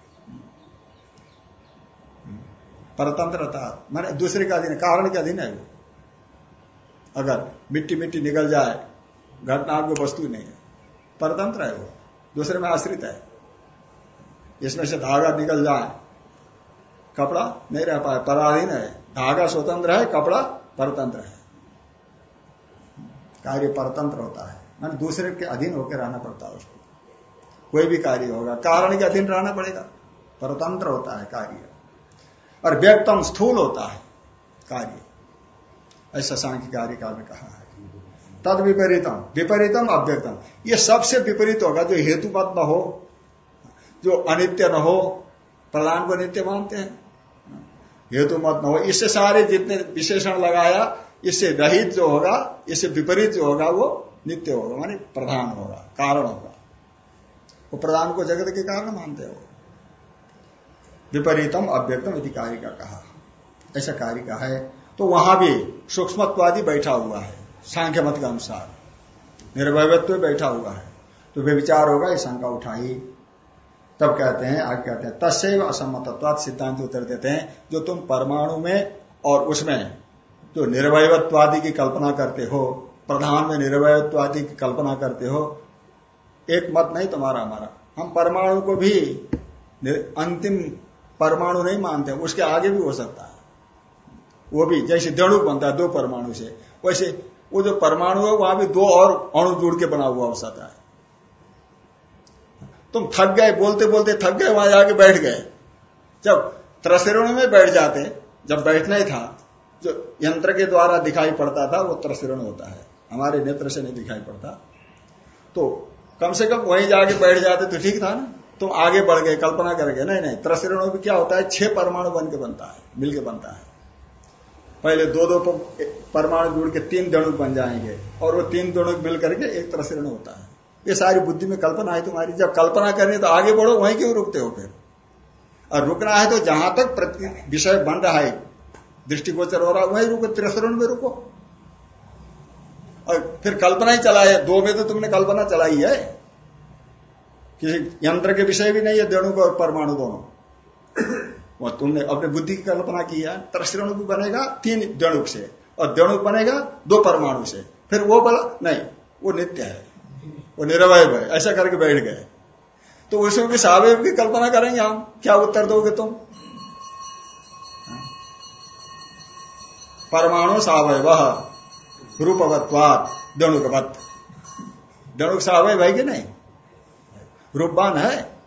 Speaker 1: परतंत्र होता मैंने दूसरे का अधीन, कारण के अधीन है वो। अगर मिट्टी मिट्टी निकल जाए, घटना को वस्तु नहीं है। परतंत्र है वो। दूसरे में आश्रित है। इसमें से धागा निकल जाए। कपड़ा नहीं रह पाए, पराधीन है। धागा स्वतंत्र है, कपड़ा परतंत्र है। कार्य परतंत्र होता है। मान दूसरे के अधीन होकर रहना पड़ता है उसको। कोई भी कार्य होगा, कारण के अधीन रहना पड़ेगा। परतंत्र होता है कार्य। और व्यक्तम स्थूल होता है कार्य। ऐसा सांख्य कार्य काल में कहा है। तद विपरीतम विपरीतम अव्यक्तम। ये सबसे विपरीत होगा जो हेतु मत न हो। जो अनित्य न हो प्रधान को नित्य मानते हैं। हेतु मत न हो। इससे सारे जितने विशेषण लगाया, इससे रहित जो होगा, इससे विपरीत जो होगा, वो नित्य होगा, मानी प्रधान होगा, कारण होगा। वो प्रधान को जगत के कारण मानते हो। विपरीतम अव्यक्तम अधिकारी का कहा। ऐसा कार्य का है। तो वहाँ भी सूक्ष्मत्वादी बैठा हुआ है, सांख्य मत के अनुसार। निर्भयत्व बैठा हुआ है। तो वे विचार होगा, ये शंका उठाई। तब कहते हैं, आगे कहते हैं तस्व असम्मतत्वाद सिद्धांत उत्तर देते हैं, जो तुम परमाणु में और उसमें जो निर्वयत्वादि की कल्पना करते हो, प्रधान में निर्वयत्वादि की कल्पना करते हो, एक मत नहीं तुम्हारा, हमारा। हम परमाणु को भी अंतिम परमाणु नहीं मानते उसके आगे भी हो सकता है। वो भी, जैसे दणु बनता है दो परमाणु से, वैसे वो जो परमाणु है, वहाँ भी दो और अणु जुड़ के बना हुआ हो सकता है। तुम थक गए, बोलते बोलते थक गए, वहाँ जाके बैठ गए। जब त्रसिरण में बैठ जाते, जब बैठना ही था, जो यंत्र के द्वारा दिखाई पड़ता था, वो त्रसिरण होता है। हमारे नेत्र से नहीं दिखाई पड़ता। तो कम से कम वहीं जाके बैठ जाते तो ठीक था ना। तुम आगे बढ़ गए, कल्पना कर गए, नहीं नहीं, त्रसिरणों में क्या होता है? छह परमाणु बन के बनता है मिलके बनता है। पहले दो दो परमाणु जुड़ के तीन दणुक बन जाएँगे, और वो तीन दणुक मिल करके एक त्रसिरण होता है। ये सारी बुद्धि में कल्पना है तुम्हारी। जब कल्पना करनी तो आगे बढ़ो, वहीं क्यों रुकते हो फिर? और रुकना है तो जहाँ तक विषय बन रहा है, दृष्टिगोचर हो रहा है वहीं रुको त्रिसरण में रुको। और फिर कल्पना ही चलाए दो में तो तुमने कल्पना चलाई है। किसी यंत्र के विषय भी नहीं है, देणु और परमाणु दोनों। वो तुमने अपने बुद्धि की कल्पना की है। त्रिश्रणु भी बनेगा तीन देणुक से। और देणुक बनेगा दो परमाणु से। फिर वो बोला नहीं, वो नित्य है। वो निरवय है ऐसा करके बैठ गए। तो उसमें भी सावयव की कल्पना करेंगे हम, क्या उत्तर दोगे तुम? परमाणु सावयव, रूपवत्वात, दणुकवत। जड़ों से अवय है कि नहीं? रूपवान है।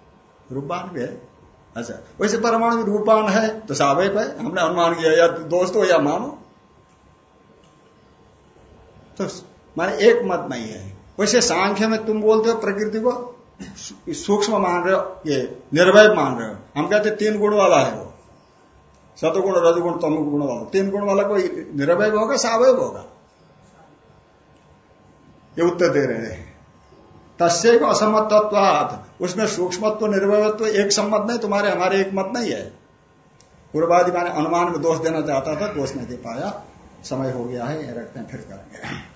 Speaker 1: रूपवान भी है। अच्छा वैसे परमाणु रूपवान है तो सावय है। हमने अनुमान किया, या दोस्तों या मानो। तो माने एक मत नहीं है। वैसे सांख्य में तुम बोलते हो प्रकृति को? सूक्ष्म मान रहे हो, ये निर्भय मान रहे हो। हम कहते तीन गुण वाला है वो। सतगुण रजगुण तम गुण वाला। तीन गुण वाला कोई निरवय होगा, सावय होगा? ये उत्तर दे रहे हैं। असमत तत्व उसमें सूक्ष्मत्व, निर्भयत्व एक सम्मत नहीं, तुम्हारे हमारे एक मत नहीं है। पूर्वादि माने, अनुमान में दोष देना चाहता था, दोष नहीं दे पाया। समय हो गया है रखते हैं, फिर करेंगे।